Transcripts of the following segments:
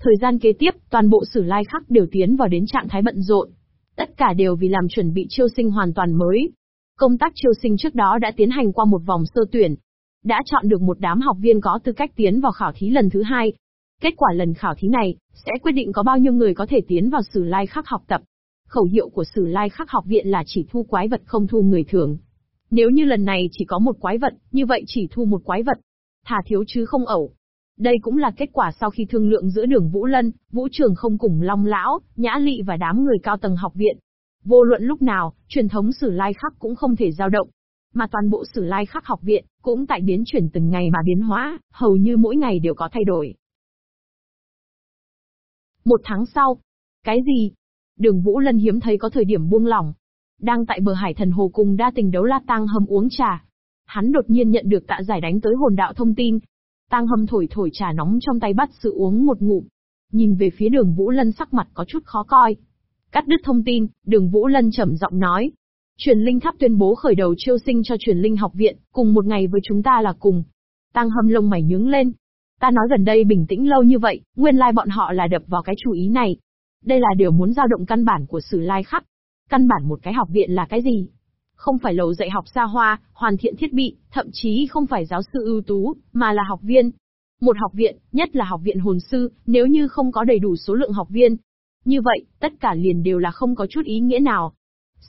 Thời gian kế tiếp, toàn bộ sử lai khắc đều tiến vào đến trạng thái bận rộn. Tất cả đều vì làm chuẩn bị chiêu sinh hoàn toàn mới. Công tác chiêu sinh trước đó đã tiến hành qua một vòng sơ tuyển. Đã chọn được một đám học viên có tư cách tiến vào khảo thí lần thứ hai. Kết quả lần khảo thí này, sẽ quyết định có bao nhiêu người có thể tiến vào sử lai khắc học tập. Khẩu hiệu của sử lai khắc học viện là chỉ thu quái vật không thu người thường. Nếu như lần này chỉ có một quái vật, như vậy chỉ thu một quái vật. Thà thiếu chứ không ẩu. Đây cũng là kết quả sau khi thương lượng giữa đường Vũ Lân, Vũ Trường không cùng Long Lão, Nhã Lị và đám người cao tầng học viện. Vô luận lúc nào, truyền thống sử lai khắc cũng không thể dao động. Mà toàn bộ sử lai khắc học viện, cũng tại biến chuyển từng ngày mà biến hóa, hầu như mỗi ngày đều có thay đổi. Một tháng sau. Cái gì? Đường Vũ Lân hiếm thấy có thời điểm buông lỏng. Đang tại bờ hải thần hồ cùng đa tình đấu la tang hâm uống trà. Hắn đột nhiên nhận được tạ giải đánh tới hồn đạo thông tin, Tang hâm thổi thổi trà nóng trong tay bắt sự uống một ngụm. Nhìn về phía đường Vũ Lân sắc mặt có chút khó coi. Cắt đứt thông tin, đường Vũ Lân trầm giọng nói. Truyền linh tháp tuyên bố khởi đầu chiêu sinh cho truyền linh học viện, cùng một ngày với chúng ta là cùng. Tang hâm lông mày nhướng lên. Ta nói gần đây bình tĩnh lâu như vậy, nguyên lai bọn họ là đập vào cái chủ ý này. Đây là điều muốn giao động căn bản của sử lai khắc. Căn bản một cái học viện là cái gì? Không phải lầu dạy học xa hoa, hoàn thiện thiết bị, thậm chí không phải giáo sư ưu tú, mà là học viên. Một học viện, nhất là học viện hồn sư, nếu như không có đầy đủ số lượng học viên. Như vậy, tất cả liền đều là không có chút ý nghĩa nào.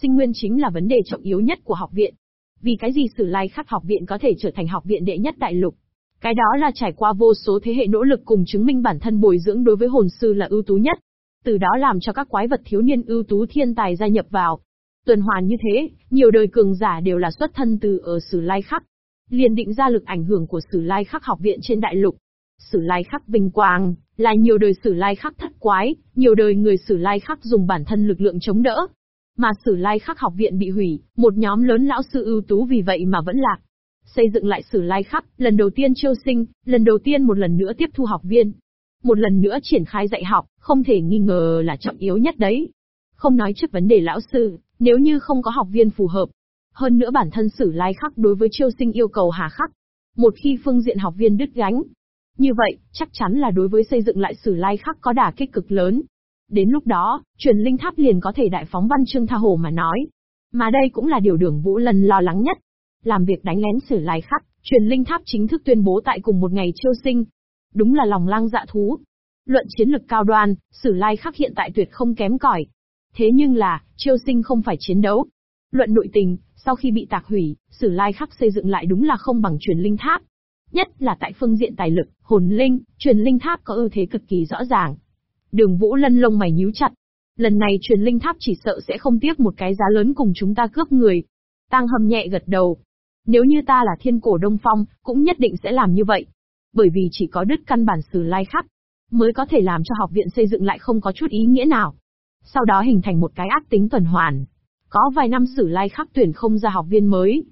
Sinh nguyên chính là vấn đề trọng yếu nhất của học viện. Vì cái gì sử lai khắc học viện có thể trở thành học viện đệ nhất đại lục? Cái đó là trải qua vô số thế hệ nỗ lực cùng chứng minh bản thân bồi dưỡng đối với hồn sư là ưu tú nhất. Từ đó làm cho các quái vật thiếu niên ưu tú thiên tài gia nhập vào, Tuần hoàn như thế, nhiều đời cường giả đều là xuất thân từ ở Sử Lai Khắc. Liền định ra lực ảnh hưởng của Sử Lai Khắc học viện trên đại lục. Sử Lai Khắc vinh quang, là nhiều đời Sử Lai Khắc thất quái, nhiều đời người Sử Lai Khắc dùng bản thân lực lượng chống đỡ. Mà Sử Lai Khắc học viện bị hủy, một nhóm lớn lão sư ưu tú vì vậy mà vẫn lạc. Xây dựng lại Sử Lai Khắc, lần đầu tiên chiêu sinh, lần đầu tiên một lần nữa tiếp thu học viên. Một lần nữa triển khai dạy học, không thể nghi ngờ là trọng yếu nhất đấy. Không nói trước vấn đề lão sư, nếu như không có học viên phù hợp, hơn nữa bản thân sử lai khắc đối với chiêu sinh yêu cầu hà khắc, một khi phương diện học viên đứt gánh, như vậy, chắc chắn là đối với xây dựng lại sử lai khắc có đả kích cực lớn. Đến lúc đó, truyền linh tháp liền có thể đại phóng văn chương tha hồ mà nói. Mà đây cũng là điều đường Vũ lần lo lắng nhất. Làm việc đánh lén sử lai khắc, truyền linh tháp chính thức tuyên bố tại cùng một ngày chiêu sinh. Đúng là lòng lang dạ thú. Luận chiến lực cao đoan, sử lai khắc hiện tại tuyệt không kém cỏi, Thế nhưng là, chiêu sinh không phải chiến đấu. Luận nội tình, sau khi bị tạc hủy, sử lai khắc xây dựng lại đúng là không bằng truyền linh tháp. Nhất là tại phương diện tài lực, hồn linh, truyền linh tháp có ưu thế cực kỳ rõ ràng. Đường Vũ Lân lông mày nhíu chặt. Lần này truyền linh tháp chỉ sợ sẽ không tiếc một cái giá lớn cùng chúng ta cướp người. Tăng hầm nhẹ gật đầu. Nếu như ta là thiên cổ đông phong, cũng nhất định sẽ làm như vậy. Bởi vì chỉ có đứt căn bản sử lai khắc, mới có thể làm cho học viện xây dựng lại không có chút ý nghĩa nào sau đó hình thành một cái ác tính tuần hoàn. Có vài năm sử lai khắc tuyển không ra học viên mới.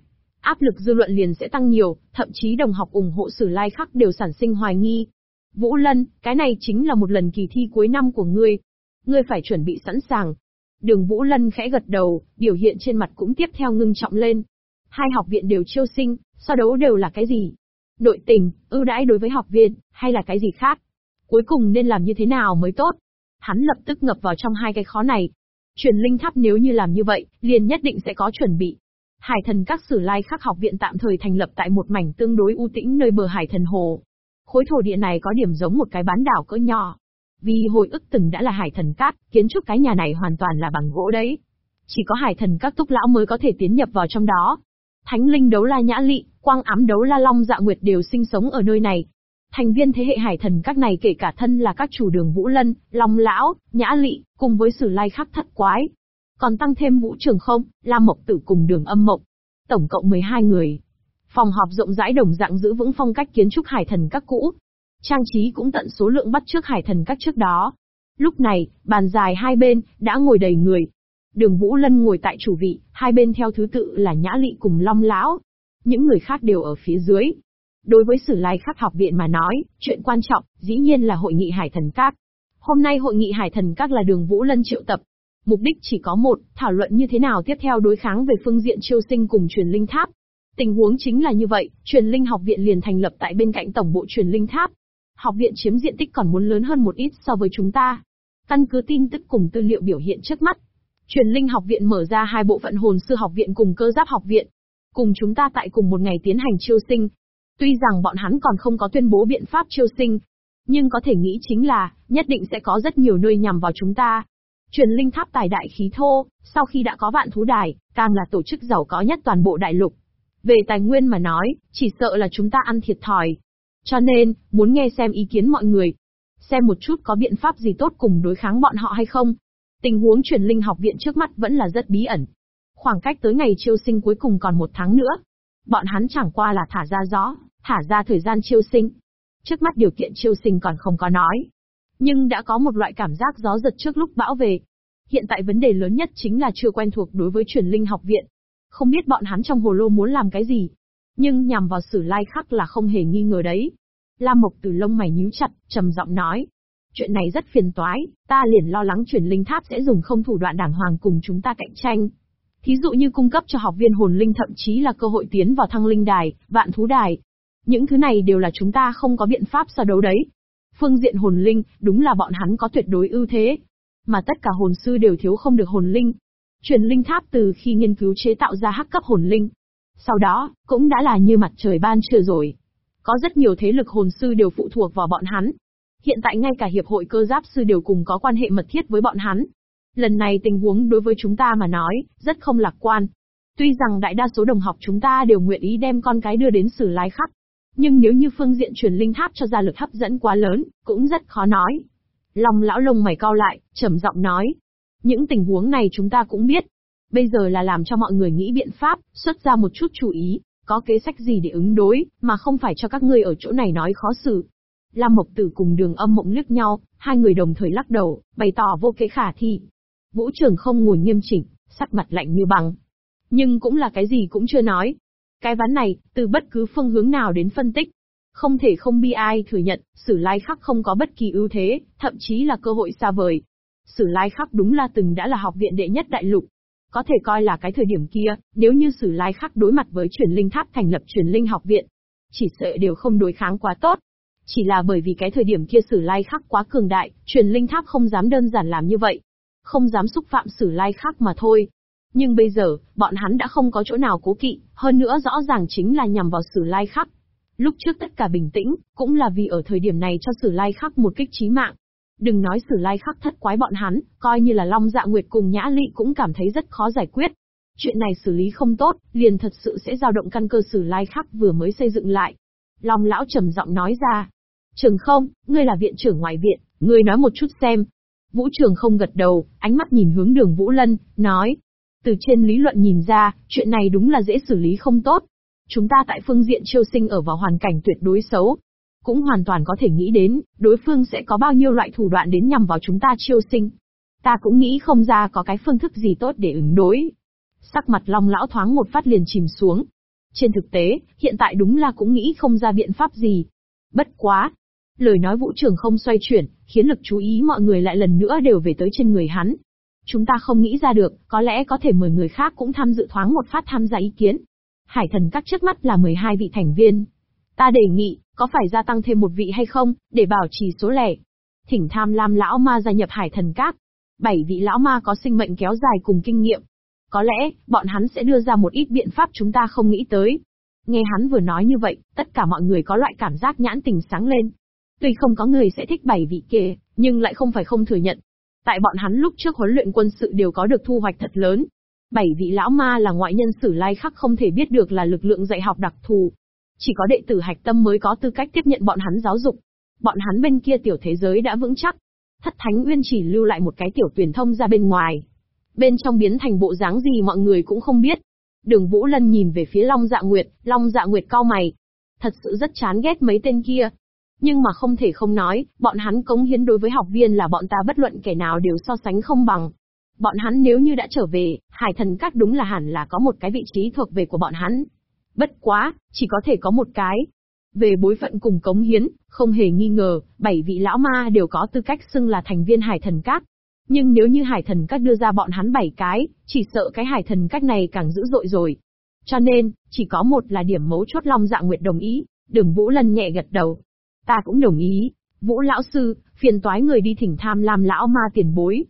Áp lực dư luận liền sẽ tăng nhiều, thậm chí đồng học ủng hộ sử lai khắc đều sản sinh hoài nghi. Vũ Lân, cái này chính là một lần kỳ thi cuối năm của ngươi. Ngươi phải chuẩn bị sẵn sàng. Đường Vũ Lân khẽ gật đầu, biểu hiện trên mặt cũng tiếp theo ngưng trọng lên. Hai học viện đều chiêu sinh, so đấu đều là cái gì? đội tình, ưu đãi đối với học viên, hay là cái gì khác? Cuối cùng nên làm như thế nào mới tốt? Hắn lập tức ngập vào trong hai cái khó này. Truyền linh tháp nếu như làm như vậy, liền nhất định sẽ có chuẩn bị. Hải thần các sử lai khắc học viện tạm thời thành lập tại một mảnh tương đối u tĩnh nơi bờ hải thần hồ. Khối thổ địa này có điểm giống một cái bán đảo cỡ nhỏ. Vì hồi ức từng đã là hải thần các, kiến trúc cái nhà này hoàn toàn là bằng gỗ đấy. Chỉ có hải thần các túc lão mới có thể tiến nhập vào trong đó. Thánh linh đấu la nhã lị, quang ám đấu la long dạ nguyệt đều sinh sống ở nơi này, Thành viên thế hệ hải thần các này kể cả thân là các chủ đường Vũ Lân, Long Lão, Nhã Lị, cùng với sử lai khắc thất quái. Còn tăng thêm Vũ Trường Không, Lam Mộc Tử cùng đường âm mộc. Tổng cộng 12 người. Phòng họp rộng rãi đồng dạng giữ vững phong cách kiến trúc hải thần các cũ. Trang trí cũng tận số lượng bắt trước hải thần các trước đó. Lúc này, bàn dài hai bên, đã ngồi đầy người. Đường Vũ Lân ngồi tại chủ vị, hai bên theo thứ tự là Nhã Lị cùng Long Lão. Những người khác đều ở phía dưới, Đối với Sử Lai Khắc học viện mà nói, chuyện quan trọng, dĩ nhiên là hội nghị Hải Thần Các. Hôm nay hội nghị Hải Thần Các là đường Vũ Lân triệu tập. Mục đích chỉ có một, thảo luận như thế nào tiếp theo đối kháng về phương diện chiêu sinh cùng truyền linh tháp. Tình huống chính là như vậy, truyền linh học viện liền thành lập tại bên cạnh tổng bộ truyền linh tháp. Học viện chiếm diện tích còn muốn lớn hơn một ít so với chúng ta. Căn cứ tin tức cùng tư liệu biểu hiện trước mắt. Truyền linh học viện mở ra hai bộ phận hồn sư học viện cùng cơ giáp học viện. Cùng chúng ta tại cùng một ngày tiến hành chiêu sinh. Tuy rằng bọn hắn còn không có tuyên bố biện pháp chiêu sinh, nhưng có thể nghĩ chính là, nhất định sẽ có rất nhiều nơi nhằm vào chúng ta. Truyền linh tháp tài đại khí thô, sau khi đã có vạn thú đài, càng là tổ chức giàu có nhất toàn bộ đại lục. Về tài nguyên mà nói, chỉ sợ là chúng ta ăn thiệt thòi. Cho nên, muốn nghe xem ý kiến mọi người. Xem một chút có biện pháp gì tốt cùng đối kháng bọn họ hay không. Tình huống truyền linh học viện trước mắt vẫn là rất bí ẩn. Khoảng cách tới ngày chiêu sinh cuối cùng còn một tháng nữa. Bọn hắn chẳng qua là thả ra gió, thả ra thời gian chiêu sinh. Trước mắt điều kiện chiêu sinh còn không có nói. Nhưng đã có một loại cảm giác gió giật trước lúc bão về. Hiện tại vấn đề lớn nhất chính là chưa quen thuộc đối với truyền linh học viện. Không biết bọn hắn trong hồ lô muốn làm cái gì. Nhưng nhằm vào sử lai khắc là không hề nghi ngờ đấy. Lam Mộc từ lông mày nhíu chặt, trầm giọng nói. Chuyện này rất phiền toái, ta liền lo lắng truyền linh tháp sẽ dùng không thủ đoạn đảng hoàng cùng chúng ta cạnh tranh. Thí dụ như cung cấp cho học viên hồn linh thậm chí là cơ hội tiến vào thăng linh đài, vạn thú đài. Những thứ này đều là chúng ta không có biện pháp so đấu đấy. Phương diện hồn linh, đúng là bọn hắn có tuyệt đối ưu thế. Mà tất cả hồn sư đều thiếu không được hồn linh. Truyền linh tháp từ khi nghiên cứu chế tạo ra hắc cấp hồn linh. Sau đó, cũng đã là như mặt trời ban trưa rồi. Có rất nhiều thế lực hồn sư đều phụ thuộc vào bọn hắn. Hiện tại ngay cả hiệp hội cơ giáp sư đều cùng có quan hệ mật thiết với bọn hắn. Lần này tình huống đối với chúng ta mà nói, rất không lạc quan. Tuy rằng đại đa số đồng học chúng ta đều nguyện ý đem con cái đưa đến sử lái khắc. Nhưng nếu như phương diện truyền linh tháp cho ra lực hấp dẫn quá lớn, cũng rất khó nói. Long lão lông mày cao lại, trầm giọng nói. Những tình huống này chúng ta cũng biết. Bây giờ là làm cho mọi người nghĩ biện pháp, xuất ra một chút chú ý, có kế sách gì để ứng đối, mà không phải cho các ngươi ở chỗ này nói khó xử. Lam Mộc Tử cùng đường âm mộng liếc nhau, hai người đồng thời lắc đầu, bày tỏ vô kế khả thi. Vũ trường không ngồi nghiêm chỉnh, sắc mặt lạnh như bằng. Nhưng cũng là cái gì cũng chưa nói. Cái ván này, từ bất cứ phương hướng nào đến phân tích. Không thể không bi ai thừa nhận, sử lai khắc không có bất kỳ ưu thế, thậm chí là cơ hội xa vời. Sử lai khắc đúng là từng đã là học viện đệ nhất đại lục, có thể coi là cái thời điểm kia, nếu như sử lai khắc đối mặt với truyền linh tháp thành lập truyền linh học viện, chỉ sợ đều không đối kháng quá tốt. Chỉ là bởi vì cái thời điểm kia sử lai khắc quá cường đại, truyền linh tháp không dám đơn giản làm như vậy. Không dám xúc phạm sử lai khắc mà thôi. Nhưng bây giờ, bọn hắn đã không có chỗ nào cố kỵ, hơn nữa rõ ràng chính là nhằm vào sử lai khắc. Lúc trước tất cả bình tĩnh, cũng là vì ở thời điểm này cho sử lai khắc một kích trí mạng. Đừng nói sử lai khắc thất quái bọn hắn, coi như là Long Dạ Nguyệt cùng Nhã Lị cũng cảm thấy rất khó giải quyết. Chuyện này xử lý không tốt, liền thật sự sẽ dao động căn cơ sử lai khắc vừa mới xây dựng lại. Long lão trầm giọng nói ra. Trường không, ngươi là viện trưởng ngoại viện, ngươi nói một chút xem. Vũ trường không gật đầu, ánh mắt nhìn hướng đường Vũ Lân, nói. Từ trên lý luận nhìn ra, chuyện này đúng là dễ xử lý không tốt. Chúng ta tại phương diện chiêu sinh ở vào hoàn cảnh tuyệt đối xấu, cũng hoàn toàn có thể nghĩ đến, đối phương sẽ có bao nhiêu loại thủ đoạn đến nhằm vào chúng ta chiêu sinh. Ta cũng nghĩ không ra có cái phương thức gì tốt để ứng đối. Sắc mặt long lão thoáng một phát liền chìm xuống. Trên thực tế, hiện tại đúng là cũng nghĩ không ra biện pháp gì. Bất quá. Lời nói vũ trưởng không xoay chuyển, khiến lực chú ý mọi người lại lần nữa đều về tới trên người hắn. Chúng ta không nghĩ ra được, có lẽ có thể mời người khác cũng tham dự thoáng một phát tham gia ý kiến. Hải thần các trước mắt là 12 vị thành viên. Ta đề nghị, có phải gia tăng thêm một vị hay không, để bảo trì số lẻ. Thỉnh tham lam lão ma gia nhập hải thần các. Bảy vị lão ma có sinh mệnh kéo dài cùng kinh nghiệm. Có lẽ, bọn hắn sẽ đưa ra một ít biện pháp chúng ta không nghĩ tới. Nghe hắn vừa nói như vậy, tất cả mọi người có loại cảm giác nhãn tình sáng lên. Tuy không có người sẽ thích bảy vị kia, nhưng lại không phải không thừa nhận. Tại bọn hắn lúc trước huấn luyện quân sự đều có được thu hoạch thật lớn. Bảy vị lão ma là ngoại nhân sử lai khắc không thể biết được là lực lượng dạy học đặc thù, chỉ có đệ tử hạch tâm mới có tư cách tiếp nhận bọn hắn giáo dục. Bọn hắn bên kia tiểu thế giới đã vững chắc. Thất Thánh Uyên chỉ lưu lại một cái tiểu tuyển thông ra bên ngoài. Bên trong biến thành bộ dáng gì mọi người cũng không biết. Đường Vũ Lân nhìn về phía Long Dạ Nguyệt, Long Dạ Nguyệt cao mày. Thật sự rất chán ghét mấy tên kia. Nhưng mà không thể không nói, bọn hắn cống hiến đối với học viên là bọn ta bất luận kẻ nào đều so sánh không bằng. Bọn hắn nếu như đã trở về, hải thần các đúng là hẳn là có một cái vị trí thuộc về của bọn hắn. Bất quá, chỉ có thể có một cái. Về bối phận cùng cống hiến, không hề nghi ngờ, bảy vị lão ma đều có tư cách xưng là thành viên hải thần các. Nhưng nếu như hải thần các đưa ra bọn hắn bảy cái, chỉ sợ cái hải thần các này càng dữ dội rồi. Cho nên, chỉ có một là điểm mấu chốt Long Dạ Nguyệt đồng ý, đường Vũ Lân nhẹ gật đầu. Ta cũng đồng ý. Vũ lão sư, phiền toái người đi thỉnh tham lam lão ma tiền bối.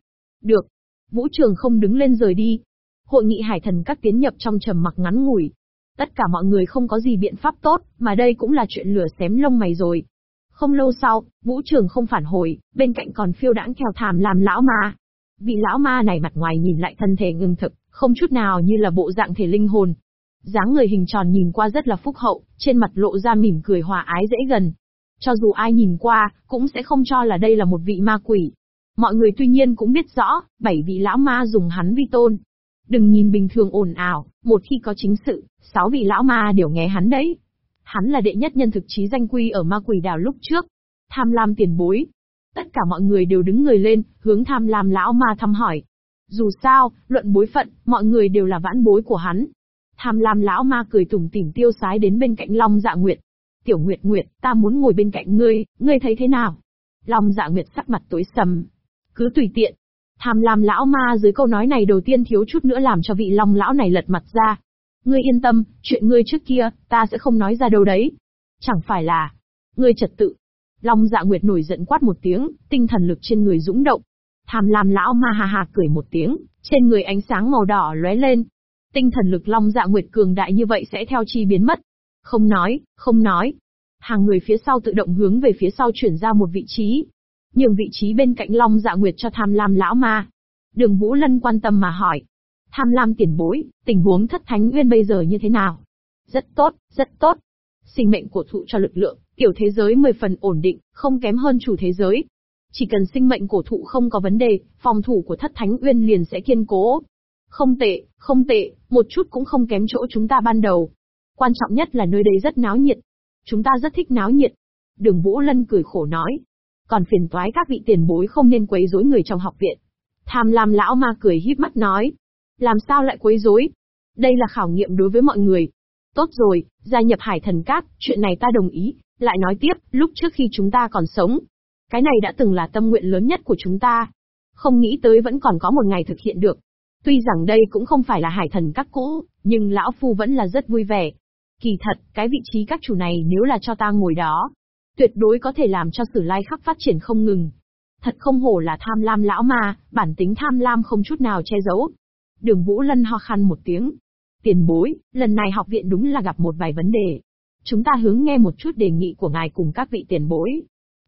Được. Vũ trường không đứng lên rời đi. Hội nghị hải thần các tiến nhập trong trầm mặc ngắn ngủi. Tất cả mọi người không có gì biện pháp tốt, mà đây cũng là chuyện lửa xém lông mày rồi. Không lâu sau, vũ trường không phản hồi, bên cạnh còn phiêu đãng theo thảm làm lão ma. Vị lão ma này mặt ngoài nhìn lại thân thể ngưng thực, không chút nào như là bộ dạng thể linh hồn. dáng người hình tròn nhìn qua rất là phúc hậu, trên mặt lộ ra mỉm cười hòa ái dễ gần. Cho dù ai nhìn qua, cũng sẽ không cho là đây là một vị ma quỷ. Mọi người tuy nhiên cũng biết rõ, bảy vị lão ma dùng hắn vi tôn. Đừng nhìn bình thường ồn ào, một khi có chính sự, sáu vị lão ma đều nghe hắn đấy. Hắn là đệ nhất nhân thực chí danh quy ở ma quỷ đảo lúc trước. Tham lam tiền bối. Tất cả mọi người đều đứng người lên, hướng tham lam lão ma thăm hỏi. Dù sao, luận bối phận, mọi người đều là vãn bối của hắn. Tham lam lão ma cười tủm tỉm tiêu sái đến bên cạnh Long Dạ Nguyệt. Tiểu Nguyệt Nguyệt, ta muốn ngồi bên cạnh ngươi, ngươi thấy thế nào? Long Dạ Nguyệt sắc mặt tối sầm. Cứ tùy tiện. Tham lam lão ma dưới câu nói này đầu tiên thiếu chút nữa làm cho vị Long lão này lật mặt ra. Ngươi yên tâm, chuyện ngươi trước kia, ta sẽ không nói ra đâu đấy. Chẳng phải là, ngươi trật tự. Long dạ nguyệt nổi giận quát một tiếng, tinh thần lực trên người dũng động. Tham lam lão ma ha ha cười một tiếng, trên người ánh sáng màu đỏ lóe lên. Tinh thần lực long dạ nguyệt cường đại như vậy sẽ theo chi biến mất. Không nói, không nói. Hàng người phía sau tự động hướng về phía sau chuyển ra một vị trí. Nhường vị trí bên cạnh long dạ nguyệt cho tham lam lão ma. Đường Vũ Lân quan tâm mà hỏi. Tham lam tiền bối, tình huống thất thánh nguyên bây giờ như thế nào? Rất tốt, rất tốt. Sinh mệnh của thụ cho lực lượng, tiểu thế giới 10 phần ổn định, không kém hơn chủ thế giới. Chỉ cần sinh mệnh cổ thụ không có vấn đề, phòng thủ của thất thánh uyên liền sẽ kiên cố. Không tệ, không tệ, một chút cũng không kém chỗ chúng ta ban đầu. Quan trọng nhất là nơi đây rất náo nhiệt. Chúng ta rất thích náo nhiệt. Đường Vũ Lân cười khổ nói. Còn phiền toái các vị tiền bối không nên quấy rối người trong học viện. Tham lam lão ma cười híp mắt nói. Làm sao lại quấy rối? Đây là khảo nghiệm đối với mọi người. Tốt rồi, gia nhập hải thần cát, chuyện này ta đồng ý. Lại nói tiếp, lúc trước khi chúng ta còn sống. Cái này đã từng là tâm nguyện lớn nhất của chúng ta. Không nghĩ tới vẫn còn có một ngày thực hiện được. Tuy rằng đây cũng không phải là hải thần các cũ, nhưng lão phu vẫn là rất vui vẻ. Kỳ thật, cái vị trí các chủ này nếu là cho ta ngồi đó, tuyệt đối có thể làm cho sử lai khắc phát triển không ngừng. Thật không hổ là tham lam lão ma, bản tính tham lam không chút nào che giấu. Đường Vũ Lân ho khăn một tiếng. Tiền bối, lần này học viện đúng là gặp một vài vấn đề. Chúng ta hướng nghe một chút đề nghị của ngài cùng các vị tiền bối.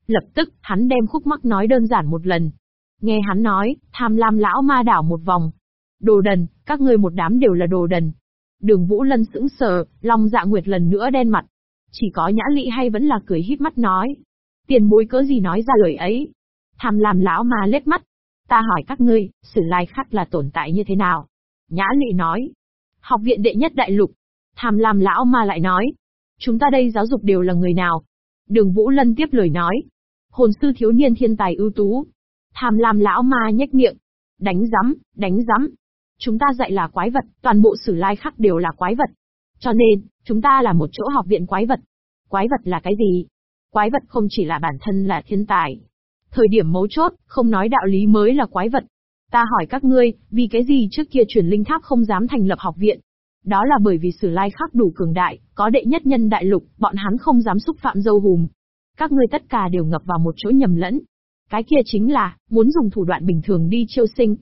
Lập tức, hắn đem khúc mắc nói đơn giản một lần. Nghe hắn nói, tham lam lão ma đảo một vòng. Đồ đần, các ngươi một đám đều là đồ đần. Đường Vũ Lân sững sờ, Long Dạ Nguyệt lần nữa đen mặt. Chỉ có Nhã Lị hay vẫn là cười híp mắt nói. Tiền bối cớ gì nói ra lời ấy? Tham lam lão ma lết mắt, Ta hỏi các ngươi, sử lai khắc là tồn tại như thế nào? Nhã lị nói. Học viện đệ nhất đại lục. Tham lam lão ma lại nói. Chúng ta đây giáo dục đều là người nào? Đường Vũ Lân tiếp lời nói. Hồn sư thiếu niên thiên tài ưu tú. Tham lam lão ma nhếch miệng. Đánh rắm, đánh rắm, Chúng ta dạy là quái vật, toàn bộ sử lai khắc đều là quái vật. Cho nên, chúng ta là một chỗ học viện quái vật. Quái vật là cái gì? Quái vật không chỉ là bản thân là thiên tài, Thời điểm mấu chốt, không nói đạo lý mới là quái vật. Ta hỏi các ngươi, vì cái gì trước kia truyền linh tháp không dám thành lập học viện? Đó là bởi vì sử lai khắc đủ cường đại, có đệ nhất nhân đại lục, bọn hắn không dám xúc phạm dâu hùm. Các ngươi tất cả đều ngập vào một chỗ nhầm lẫn. Cái kia chính là, muốn dùng thủ đoạn bình thường đi chiêu sinh.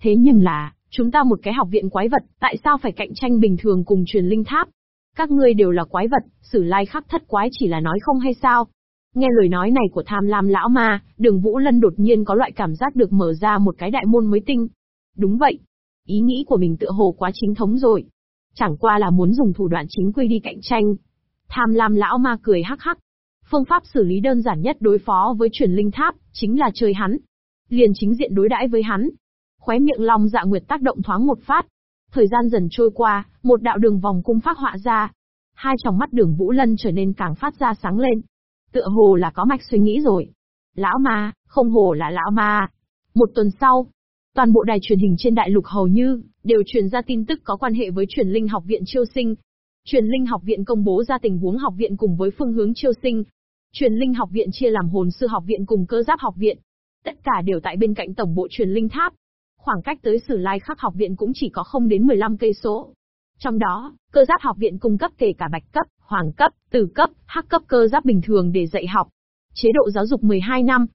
Thế nhưng là, chúng ta một cái học viện quái vật, tại sao phải cạnh tranh bình thường cùng truyền linh tháp? Các ngươi đều là quái vật, sử lai khắc thất quái chỉ là nói không hay sao? Nghe lời nói này của tham lam lão ma, đường Vũ Lân đột nhiên có loại cảm giác được mở ra một cái đại môn mới tinh. Đúng vậy. Ý nghĩ của mình tựa hồ quá chính thống rồi. Chẳng qua là muốn dùng thủ đoạn chính quy đi cạnh tranh. Tham lam lão ma cười hắc hắc. Phương pháp xử lý đơn giản nhất đối phó với truyền linh tháp, chính là chơi hắn. Liền chính diện đối đãi với hắn. Khóe miệng long dạ nguyệt tác động thoáng một phát. Thời gian dần trôi qua, một đạo đường vòng cung phát họa ra. Hai tròng mắt đường Vũ Lân trở nên càng phát ra sáng lên. Tựa hồ là có mạch suy nghĩ rồi. Lão ma, không hồ là lão ma. Một tuần sau, toàn bộ đài truyền hình trên đại lục hầu như đều truyền ra tin tức có quan hệ với truyền linh học viện chiêu sinh. Truyền linh học viện công bố ra tình huống học viện cùng với phương hướng chiêu sinh. Truyền linh học viện chia làm hồn sư học viện cùng cơ giáp học viện. Tất cả đều tại bên cạnh tổng bộ truyền linh tháp. Khoảng cách tới Sử Lai Khắc học viện cũng chỉ có không đến 15 cây số. Trong đó, cơ giáp học viện cung cấp kể cả bạch cấp, hoàng cấp, từ cấp, hắc cấp cơ giáp bình thường để dạy học. Chế độ giáo dục 12 năm.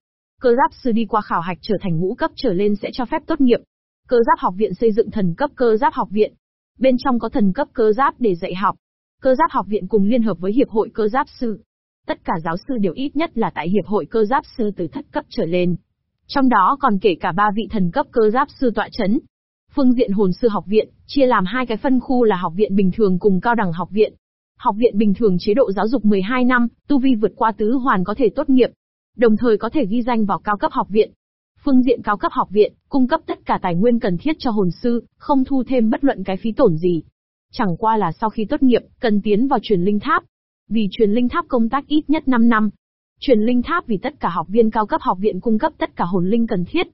Cơ giáp sư đi qua khảo hạch trở thành ngũ cấp trở lên sẽ cho phép tốt nghiệp. Cơ giáp học viện xây dựng thần cấp cơ giáp học viện. Bên trong có thần cấp cơ giáp để dạy học. Cơ giáp học viện cùng liên hợp với hiệp hội cơ giáp sư. Tất cả giáo sư đều ít nhất là tại hiệp hội cơ giáp sư từ thất cấp trở lên. Trong đó còn kể cả ba vị thần cấp cơ giáp sư tọa chấn. Phương diện hồn sư học viện, chia làm hai cái phân khu là học viện bình thường cùng cao đẳng học viện. Học viện bình thường chế độ giáo dục 12 năm, tu vi vượt qua tứ hoàn có thể tốt nghiệp, đồng thời có thể ghi danh vào cao cấp học viện. Phương diện cao cấp học viện, cung cấp tất cả tài nguyên cần thiết cho hồn sư, không thu thêm bất luận cái phí tổn gì. Chẳng qua là sau khi tốt nghiệp, cần tiến vào truyền linh tháp. Vì truyền linh tháp công tác ít nhất 5 năm. Truyền linh tháp vì tất cả học viên cao cấp học viện cung cấp tất cả hồn linh cần thiết.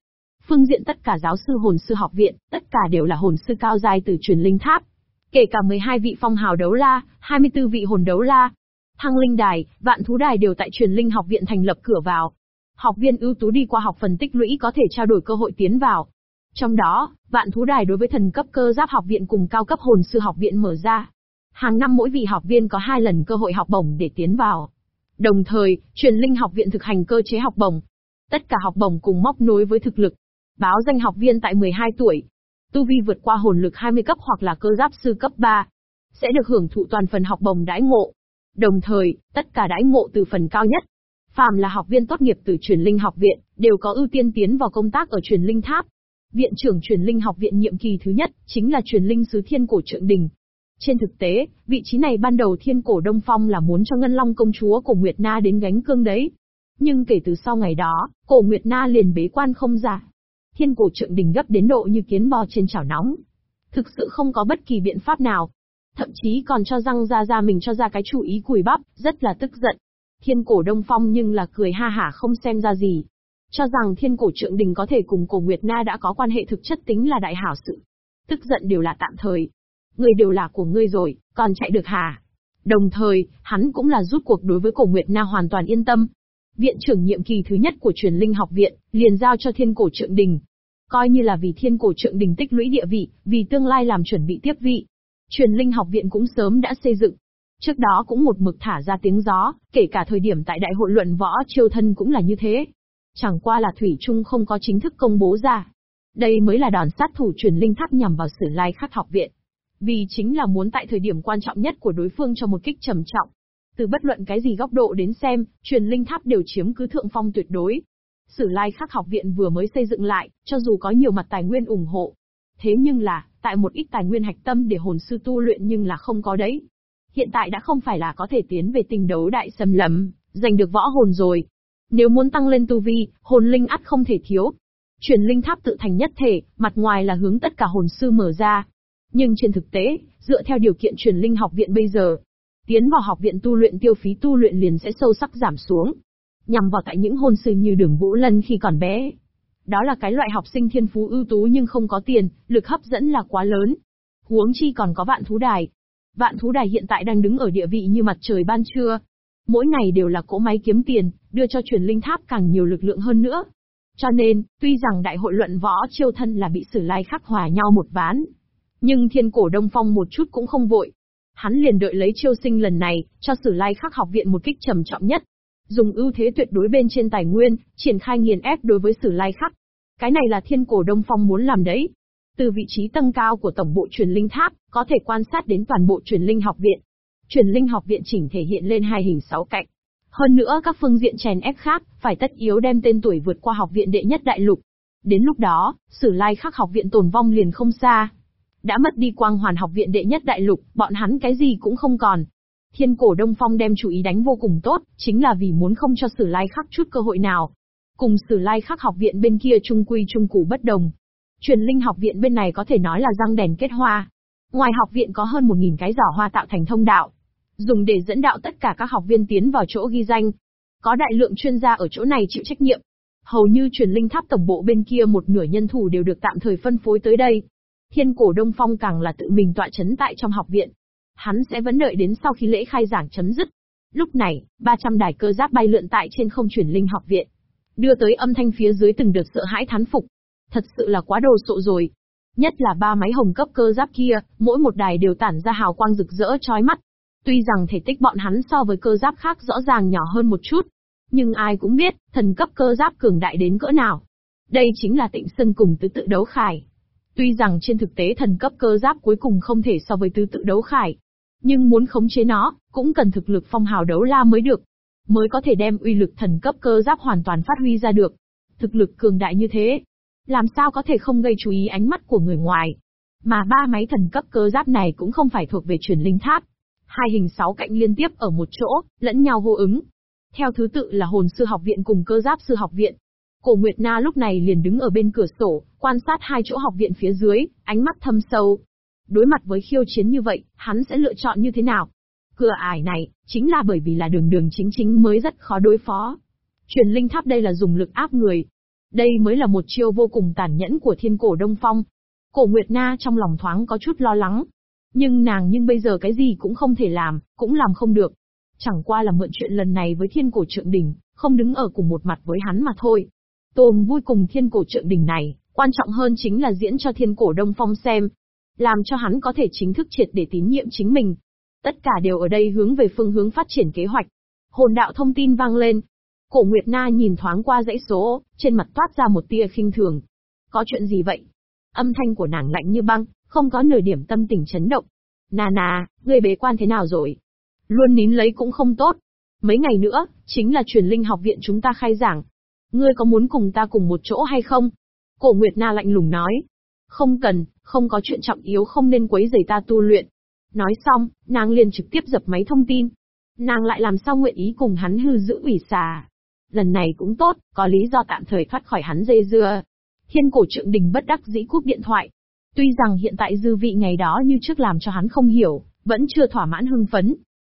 Phương diện tất cả giáo sư hồn sư học viện, tất cả đều là hồn sư cao giai từ truyền linh tháp. Kể cả 12 vị phong hào đấu la, 24 vị hồn đấu la, thăng linh đài, vạn thú đài đều tại truyền linh học viện thành lập cửa vào. Học viên ưu tú đi qua học phần tích lũy có thể trao đổi cơ hội tiến vào. Trong đó, vạn thú đài đối với thần cấp cơ giáp học viện cùng cao cấp hồn sư học viện mở ra. Hàng năm mỗi vị học viên có hai lần cơ hội học bổng để tiến vào. Đồng thời, truyền linh học viện thực hành cơ chế học bổng. Tất cả học bổng cùng móc nối với thực lực. Báo danh học viên tại 12 tuổi. Tu vi vượt qua hồn lực 20 cấp hoặc là cơ giáp sư cấp 3. Sẽ được hưởng thụ toàn phần học bổng đãi ngộ. Đồng thời, tất cả đãi ngộ từ phần cao nhất. Phàm là học viên tốt nghiệp từ truyền linh học viện, đều có ưu tiên tiến vào công tác ở truyền linh tháp. Viện trưởng truyền linh học viện nhiệm kỳ thứ nhất, chính là truyền linh sứ thiên cổ trượng đình. Trên thực tế, vị trí này ban đầu thiên cổ Đông Phong là muốn cho Ngân Long công chúa của Nguyệt Na đến gánh cương đấy. Nhưng kể từ sau ngày đó, cổ Nguyệt Na liền bế quan không ra. Thiên cổ trượng đình gấp đến độ như kiến bò trên chảo nóng. Thực sự không có bất kỳ biện pháp nào, thậm chí còn cho răng ra ra mình cho ra cái chủ ý cùi bắp, rất là tức giận. Thiên cổ Đông Phong nhưng là cười ha hả không xem ra gì. Cho rằng thiên cổ trượng đình có thể cùng cổ Nguyệt Na đã có quan hệ thực chất tính là đại hảo sự. Tức giận đều là tạm thời. Người đều là của ngươi rồi, còn chạy được hả? Đồng thời, hắn cũng là rút cuộc đối với cổ Nguyệt Na hoàn toàn yên tâm. Viện trưởng nhiệm kỳ thứ nhất của truyền linh học viện, liền giao cho thiên cổ trượng đình. Coi như là vì thiên cổ trượng đình tích lũy địa vị, vì tương lai làm chuẩn bị tiếp vị, Truyền linh học viện cũng sớm đã xây dựng. Trước đó cũng một mực thả ra tiếng gió, kể cả thời điểm tại đại hội luận võ chiêu thân cũng là như thế. Chẳng qua là Thủy Trung không có chính thức công bố ra. Đây mới là đòn sát thủ truyền linh tháp nhằm vào sử lai khắc học viện. Vì chính là muốn tại thời điểm quan trọng nhất của đối phương cho một kích trầm trọng. Từ bất luận cái gì góc độ đến xem, truyền linh tháp đều chiếm cứ thượng phong tuyệt đối. Sử lai khắc học viện vừa mới xây dựng lại, cho dù có nhiều mặt tài nguyên ủng hộ. Thế nhưng là, tại một ít tài nguyên hạch tâm để hồn sư tu luyện nhưng là không có đấy. Hiện tại đã không phải là có thể tiến về tình đấu đại xâm lầm, giành được võ hồn rồi. Nếu muốn tăng lên tu vi, hồn linh ắt không thể thiếu. Truyền linh tháp tự thành nhất thể, mặt ngoài là hướng tất cả hồn sư mở ra. Nhưng trên thực tế, dựa theo điều kiện truyền linh học viện bây giờ, tiến vào học viện tu luyện tiêu phí tu luyện liền sẽ sâu sắc giảm xuống. Nhằm vào tại những hồn sư như đường Vũ Lân khi còn bé, đó là cái loại học sinh thiên phú ưu tú nhưng không có tiền, lực hấp dẫn là quá lớn. Huống chi còn có vạn thú đài. Vạn thú đài hiện tại đang đứng ở địa vị như mặt trời ban trưa. Mỗi ngày đều là cỗ máy kiếm tiền, đưa cho truyền linh tháp càng nhiều lực lượng hơn nữa. Cho nên, tuy rằng đại hội luận võ chiêu thân là bị sử lai khắc hòa nhau một ván. Nhưng thiên cổ đông phong một chút cũng không vội. Hắn liền đợi lấy chiêu sinh lần này, cho sử lai khắc học viện một kích trầm trọng nhất, dùng ưu thế tuyệt đối bên trên tài nguyên, triển khai nghiền ép đối với Sử Lai Khắc. Cái này là Thiên Cổ Đông Phong muốn làm đấy. Từ vị trí tầng cao của tổng bộ truyền linh tháp, có thể quan sát đến toàn bộ truyền linh học viện. Truyền linh học viện chỉnh thể hiện lên hai hình sáu cạnh. Hơn nữa các phương diện chèn ép khác, phải tất yếu đem tên tuổi vượt qua học viện đệ nhất đại lục. Đến lúc đó, Sử Lai Khắc học viện tồn vong liền không xa. Đã mất đi quang hoàn học viện đệ nhất đại lục, bọn hắn cái gì cũng không còn. Thiên cổ Đông Phong đem chủ ý đánh vô cùng tốt, chính là vì muốn không cho Sử Lai Khắc chút cơ hội nào. Cùng Sử Lai Khắc học viện bên kia trung quy trung củ bất đồng. Truyền linh học viện bên này có thể nói là răng đèn kết hoa. Ngoài học viện có hơn 1.000 cái giỏ hoa tạo thành thông đạo. Dùng để dẫn đạo tất cả các học viên tiến vào chỗ ghi danh. Có đại lượng chuyên gia ở chỗ này chịu trách nhiệm. Hầu như truyền linh tháp tổng bộ bên kia một nửa nhân thủ đều được tạm thời phân phối tới đây. Thiên cổ Đông Phong càng là tự mình tọa chấn tại trong học viện, Hắn sẽ vẫn đợi đến sau khi lễ khai giảng chấm dứt. Lúc này, 300 đài cơ giáp bay lượn tại trên không chuyển linh học viện. Đưa tới âm thanh phía dưới từng đợt sợ hãi thán phục. Thật sự là quá đồ sộ rồi. Nhất là ba máy hồng cấp cơ giáp kia, mỗi một đài đều tản ra hào quang rực rỡ chói mắt. Tuy rằng thể tích bọn hắn so với cơ giáp khác rõ ràng nhỏ hơn một chút, Nhưng ai cũng biết, thần cấp cơ giáp cường đại đến cỡ nào. Đây chính là tịnh sân cùng tứ tự đấu khải. Tuy rằng trên thực tế thần cấp cơ giáp cuối cùng không thể so với tứ tự đấu khải. Nhưng muốn khống chế nó, cũng cần thực lực phong hào đấu la mới được. Mới có thể đem uy lực thần cấp cơ giáp hoàn toàn phát huy ra được. Thực lực cường đại như thế. Làm sao có thể không gây chú ý ánh mắt của người ngoài. Mà ba máy thần cấp cơ giáp này cũng không phải thuộc về truyền linh tháp. Hai hình sáu cạnh liên tiếp ở một chỗ, lẫn nhau vô ứng. Theo thứ tự là hồn sư học viện cùng cơ giáp sư học viện. Cổ Nguyệt Na lúc này liền đứng ở bên cửa sổ, quan sát hai chỗ học viện phía dưới, ánh mắt thâm sâu. Đối mặt với khiêu chiến như vậy, hắn sẽ lựa chọn như thế nào? Cửa ải này, chính là bởi vì là đường đường chính chính mới rất khó đối phó. Truyền linh tháp đây là dùng lực áp người. Đây mới là một chiêu vô cùng tàn nhẫn của thiên cổ Đông Phong. Cổ Nguyệt Na trong lòng thoáng có chút lo lắng. Nhưng nàng nhưng bây giờ cái gì cũng không thể làm, cũng làm không được. Chẳng qua là mượn chuyện lần này với thiên cổ trượng đỉnh, không đứng ở cùng một mặt với hắn mà thôi. Tôm vui cùng thiên cổ trượng đỉnh này, quan trọng hơn chính là diễn cho thiên cổ Đông Phong xem. Làm cho hắn có thể chính thức triệt để tín nhiệm chính mình. Tất cả đều ở đây hướng về phương hướng phát triển kế hoạch. Hồn đạo thông tin vang lên. Cổ Nguyệt Na nhìn thoáng qua dãy số, trên mặt toát ra một tia khinh thường. Có chuyện gì vậy? Âm thanh của nàng lạnh như băng, không có nửa điểm tâm tình chấn động. Nà nà, ngươi bế quan thế nào rồi? Luôn nín lấy cũng không tốt. Mấy ngày nữa, chính là truyền linh học viện chúng ta khai giảng. Ngươi có muốn cùng ta cùng một chỗ hay không? Cổ Nguyệt Na lạnh lùng nói. Không cần, không có chuyện trọng yếu không nên quấy rầy ta tu luyện. Nói xong, nàng liền trực tiếp dập máy thông tin. Nàng lại làm sao nguyện ý cùng hắn hư giữ ủy xà. Lần này cũng tốt, có lý do tạm thời thoát khỏi hắn dây dưa. Thiên cổ trượng đình bất đắc dĩ cúp điện thoại. Tuy rằng hiện tại dư vị ngày đó như trước làm cho hắn không hiểu, vẫn chưa thỏa mãn hưng phấn.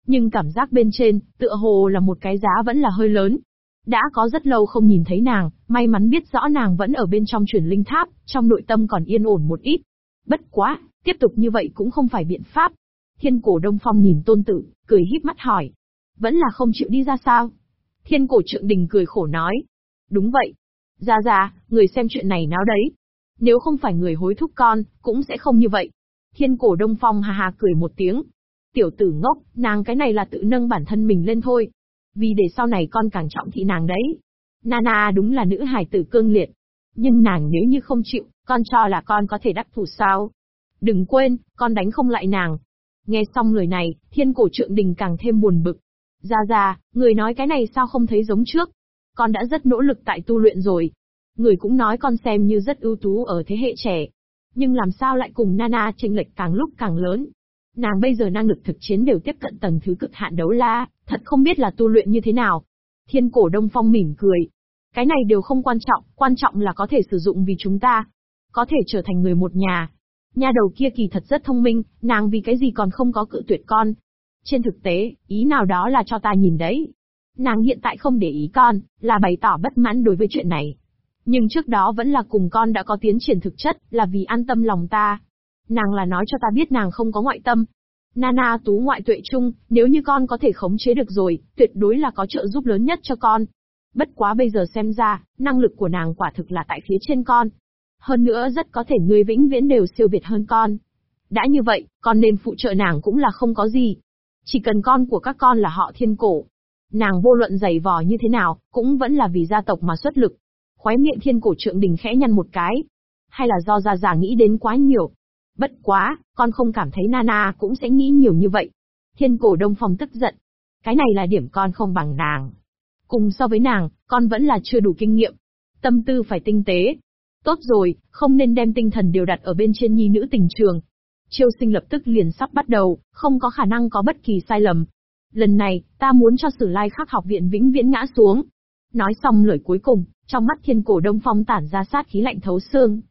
Nhưng cảm giác bên trên, tựa hồ là một cái giá vẫn là hơi lớn. Đã có rất lâu không nhìn thấy nàng, may mắn biết rõ nàng vẫn ở bên trong truyền linh tháp, trong nội tâm còn yên ổn một ít. Bất quá, tiếp tục như vậy cũng không phải biện pháp. Thiên cổ Đông Phong nhìn tôn tử, cười híp mắt hỏi. Vẫn là không chịu đi ra sao? Thiên cổ trượng đình cười khổ nói. Đúng vậy. Ra ra, người xem chuyện này náo đấy. Nếu không phải người hối thúc con, cũng sẽ không như vậy. Thiên cổ Đông Phong hà hà cười một tiếng. Tiểu tử ngốc, nàng cái này là tự nâng bản thân mình lên thôi. Vì để sau này con càng trọng thị nàng đấy. Nana đúng là nữ hài tử cương liệt. Nhưng nàng nếu như không chịu, con cho là con có thể đắc thủ sao? Đừng quên, con đánh không lại nàng. Nghe xong lời này, thiên cổ trượng đình càng thêm buồn bực. Ra ra, người nói cái này sao không thấy giống trước? Con đã rất nỗ lực tại tu luyện rồi. Người cũng nói con xem như rất ưu tú ở thế hệ trẻ. Nhưng làm sao lại cùng Nana chênh lệch càng lúc càng lớn? Nàng bây giờ năng lực thực chiến đều tiếp cận tầng thứ cực hạn đấu la, thật không biết là tu luyện như thế nào. Thiên cổ Đông Phong mỉm cười. Cái này đều không quan trọng, quan trọng là có thể sử dụng vì chúng ta. Có thể trở thành người một nhà. Nhà đầu kia kỳ thật rất thông minh, nàng vì cái gì còn không có cự tuyệt con. Trên thực tế, ý nào đó là cho ta nhìn đấy. Nàng hiện tại không để ý con, là bày tỏ bất mãn đối với chuyện này. Nhưng trước đó vẫn là cùng con đã có tiến triển thực chất, là vì an tâm lòng ta. Nàng là nói cho ta biết nàng không có ngoại tâm. Nana tú ngoại tuệ chung, nếu như con có thể khống chế được rồi, tuyệt đối là có trợ giúp lớn nhất cho con. Bất quá bây giờ xem ra, năng lực của nàng quả thực là tại phía trên con. Hơn nữa rất có thể người vĩnh viễn đều siêu việt hơn con. Đã như vậy, con nên phụ trợ nàng cũng là không có gì. Chỉ cần con của các con là họ thiên cổ. Nàng vô luận dày vò như thế nào, cũng vẫn là vì gia tộc mà xuất lực. Khóe miệng thiên cổ trượng đình khẽ nhăn một cái. Hay là do gia già nghĩ đến quá nhiều, Bất quá, con không cảm thấy Nana cũng sẽ nghĩ nhiều như vậy. Thiên cổ đông phong tức giận. Cái này là điểm con không bằng nàng. Cùng so với nàng, con vẫn là chưa đủ kinh nghiệm. Tâm tư phải tinh tế. Tốt rồi, không nên đem tinh thần đều đặt ở bên trên nhi nữ tình trường. Chiêu sinh lập tức liền sắp bắt đầu, không có khả năng có bất kỳ sai lầm. Lần này, ta muốn cho sử lai khắc học viện vĩnh viễn ngã xuống. Nói xong lời cuối cùng, trong mắt thiên cổ đông phong tản ra sát khí lạnh thấu xương.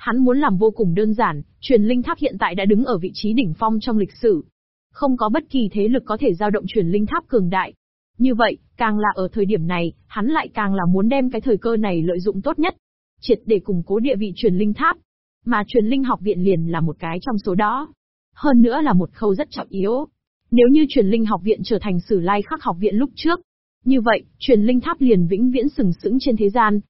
Hắn muốn làm vô cùng đơn giản, truyền linh tháp hiện tại đã đứng ở vị trí đỉnh phong trong lịch sử. Không có bất kỳ thế lực có thể giao động truyền linh tháp cường đại. Như vậy, càng là ở thời điểm này, hắn lại càng là muốn đem cái thời cơ này lợi dụng tốt nhất. Triệt để củng cố địa vị truyền linh tháp. Mà truyền linh học viện liền là một cái trong số đó. Hơn nữa là một khâu rất trọng yếu. Nếu như truyền linh học viện trở thành sử lai khắc học viện lúc trước, như vậy, truyền linh tháp liền vĩnh viễn sừng sững trên thế gian,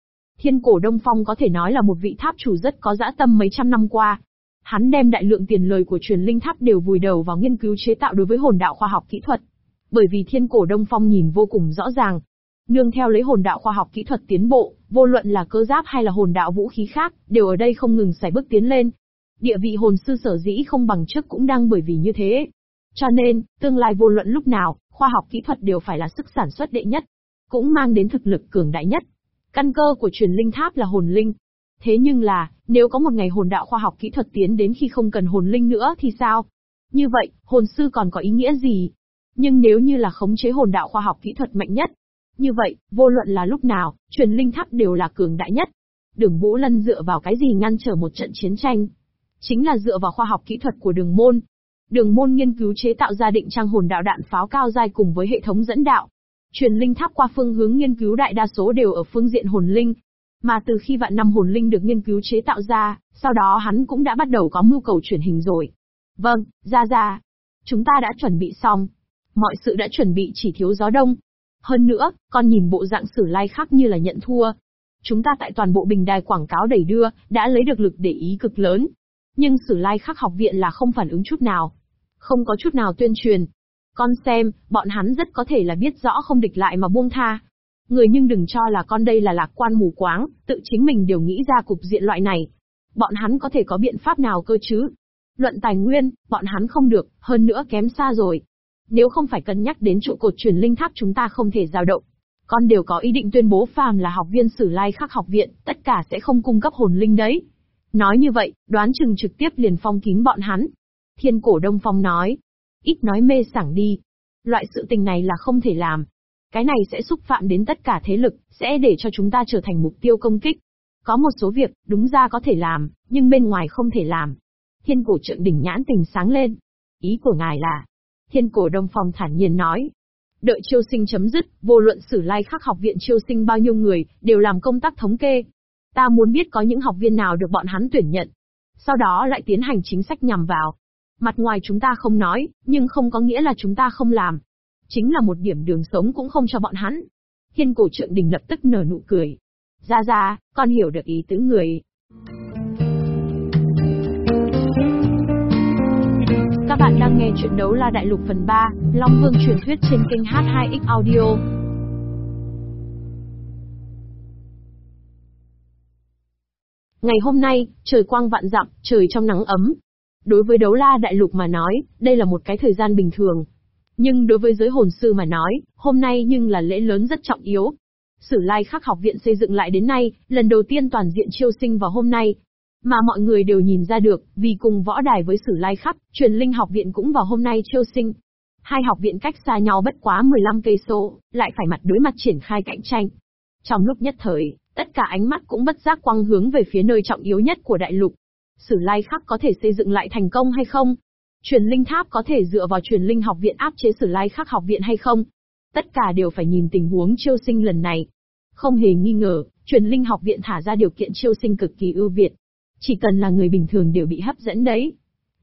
Thiên cổ Đông Phong có thể nói là một vị tháp chủ rất có dã tâm mấy trăm năm qua. Hắn đem đại lượng tiền lời của truyền linh tháp đều vùi đầu vào nghiên cứu chế tạo đối với hồn đạo khoa học kỹ thuật. Bởi vì thiên cổ Đông Phong nhìn vô cùng rõ ràng. Nương theo lấy hồn đạo khoa học kỹ thuật tiến bộ, vô luận là cơ giáp hay là hồn đạo vũ khí khác, đều ở đây không ngừng xảy bước tiến lên. Địa vị hồn sư sở dĩ không bằng trước cũng đang bởi vì như thế. Cho nên, tương lai vô luận lúc nào, khoa học kỹ thuật đều phải là sức sản xuất đệ nhất, cũng mang đến thực lực cường đại nhất. Căn cơ của truyền linh tháp là hồn linh. Thế nhưng là, nếu có một ngày hồn đạo khoa học kỹ thuật tiến đến khi không cần hồn linh nữa thì sao? Như vậy, hồn sư còn có ý nghĩa gì? Nhưng nếu như là khống chế hồn đạo khoa học kỹ thuật mạnh nhất, như vậy, vô luận là lúc nào, truyền linh tháp đều là cường đại nhất. Đường Vũ Lân dựa vào cái gì ngăn trở một trận chiến tranh? Chính là dựa vào khoa học kỹ thuật của đường môn. Đường môn nghiên cứu chế tạo ra định trang hồn đạo đạn pháo cao dai cùng với hệ thống dẫn đạo. Truyền linh tháp qua phương hướng nghiên cứu đại đa số đều ở phương diện hồn linh. Mà từ khi vạn năm hồn linh được nghiên cứu chế tạo ra, sau đó hắn cũng đã bắt đầu có mưu cầu truyền hình rồi. Vâng, ra ra. Chúng ta đã chuẩn bị xong. Mọi sự đã chuẩn bị chỉ thiếu gió đông. Hơn nữa, con nhìn bộ dạng sử lai khác như là nhận thua. Chúng ta tại toàn bộ bình đài quảng cáo đẩy đưa, đã lấy được lực để ý cực lớn. Nhưng sử lai khắc học viện là không phản ứng chút nào. Không có chút nào tuyên truyền. Con xem, bọn hắn rất có thể là biết rõ không địch lại mà buông tha. Người nhưng đừng cho là con đây là lạc quan mù quáng, tự chính mình đều nghĩ ra cục diện loại này. Bọn hắn có thể có biện pháp nào cơ chứ? Luận tài nguyên, bọn hắn không được, hơn nữa kém xa rồi. Nếu không phải cân nhắc đến trụ cột truyền linh tháp chúng ta không thể dao động. Con đều có ý định tuyên bố phàm là học viên sử lai khắc học viện, tất cả sẽ không cung cấp hồn linh đấy. Nói như vậy, đoán chừng trực tiếp liền phong kín bọn hắn. Thiên cổ Đông Phong nói. Ít nói mê sảng đi. Loại sự tình này là không thể làm. Cái này sẽ xúc phạm đến tất cả thế lực, sẽ để cho chúng ta trở thành mục tiêu công kích. Có một số việc, đúng ra có thể làm, nhưng bên ngoài không thể làm. Thiên cổ trượng đỉnh nhãn tình sáng lên. Ý của ngài là, Thiên cổ Đông phòng thản nhiên nói. Đợi chiêu sinh chấm dứt, vô luận sử lai khắc học viện chiêu sinh bao nhiêu người, đều làm công tác thống kê. Ta muốn biết có những học viên nào được bọn hắn tuyển nhận. Sau đó lại tiến hành chính sách nhằm vào. Mặt ngoài chúng ta không nói, nhưng không có nghĩa là chúng ta không làm. Chính là một điểm đường sống cũng không cho bọn hắn. Thiên cổ trượng đình lập tức nở nụ cười. Ra ra, con hiểu được ý tứ người. Các bạn đang nghe chuyện đấu la đại lục phần 3, Long Vương truyền thuyết trên kênh H2X Audio. Ngày hôm nay, trời quang vạn dặm, trời trong nắng ấm. Đối với đấu la đại lục mà nói, đây là một cái thời gian bình thường. Nhưng đối với giới hồn sư mà nói, hôm nay nhưng là lễ lớn rất trọng yếu. Sử lai khắc học viện xây dựng lại đến nay, lần đầu tiên toàn diện chiêu sinh vào hôm nay, mà mọi người đều nhìn ra được, vì cùng võ đài với sử lai khắc, truyền linh học viện cũng vào hôm nay chiêu sinh. Hai học viện cách xa nhau bất quá 15 cây số, lại phải mặt đối mặt triển khai cạnh tranh. Trong lúc nhất thời, tất cả ánh mắt cũng bất giác quăng hướng về phía nơi trọng yếu nhất của đại lục. Sử lai khắc có thể xây dựng lại thành công hay không? Truyền linh tháp có thể dựa vào truyền linh học viện áp chế sử lai khắc học viện hay không? Tất cả đều phải nhìn tình huống chiêu sinh lần này. Không hề nghi ngờ, truyền linh học viện thả ra điều kiện chiêu sinh cực kỳ ưu việt. Chỉ cần là người bình thường đều bị hấp dẫn đấy.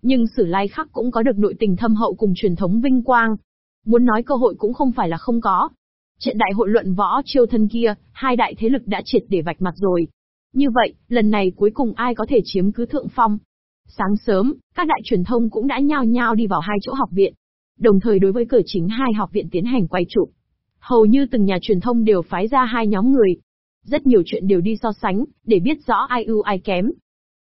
Nhưng sử lai khắc cũng có được nội tình thâm hậu cùng truyền thống vinh quang. Muốn nói cơ hội cũng không phải là không có. Trận đại hội luận võ chiêu thân kia, hai đại thế lực đã triệt để vạch mặt rồi. Như vậy, lần này cuối cùng ai có thể chiếm cứ thượng phong? Sáng sớm, các đại truyền thông cũng đã nhao nhao đi vào hai chỗ học viện. Đồng thời đối với cửa chính hai học viện tiến hành quay chụp. Hầu như từng nhà truyền thông đều phái ra hai nhóm người. Rất nhiều chuyện đều đi so sánh, để biết rõ ai ưu ai kém,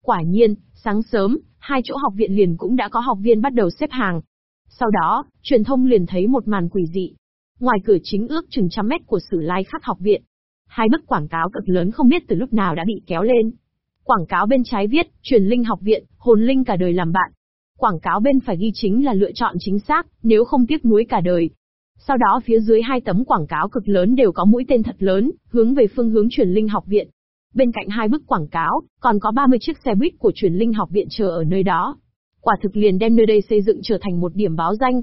Quả nhiên, sáng sớm, hai chỗ học viện liền cũng đã có học viên bắt đầu xếp hàng. Sau đó, truyền thông liền thấy một màn quỷ dị. Ngoài cửa chính ước chừng trăm mét của Sử Lai Khắc học viện, hai bức quảng cáo cực lớn không biết từ lúc nào đã bị kéo lên. Quảng cáo bên trái viết, truyền linh học viện, hồn linh cả đời làm bạn. Quảng cáo bên phải ghi chính là lựa chọn chính xác, nếu không tiếc nuối cả đời. Sau đó phía dưới hai tấm quảng cáo cực lớn đều có mũi tên thật lớn, hướng về phương hướng truyền linh học viện. Bên cạnh hai bức quảng cáo, còn có 30 chiếc xe buýt của truyền linh học viện chờ ở nơi đó. Quả thực liền đem nơi đây xây dựng trở thành một điểm báo danh.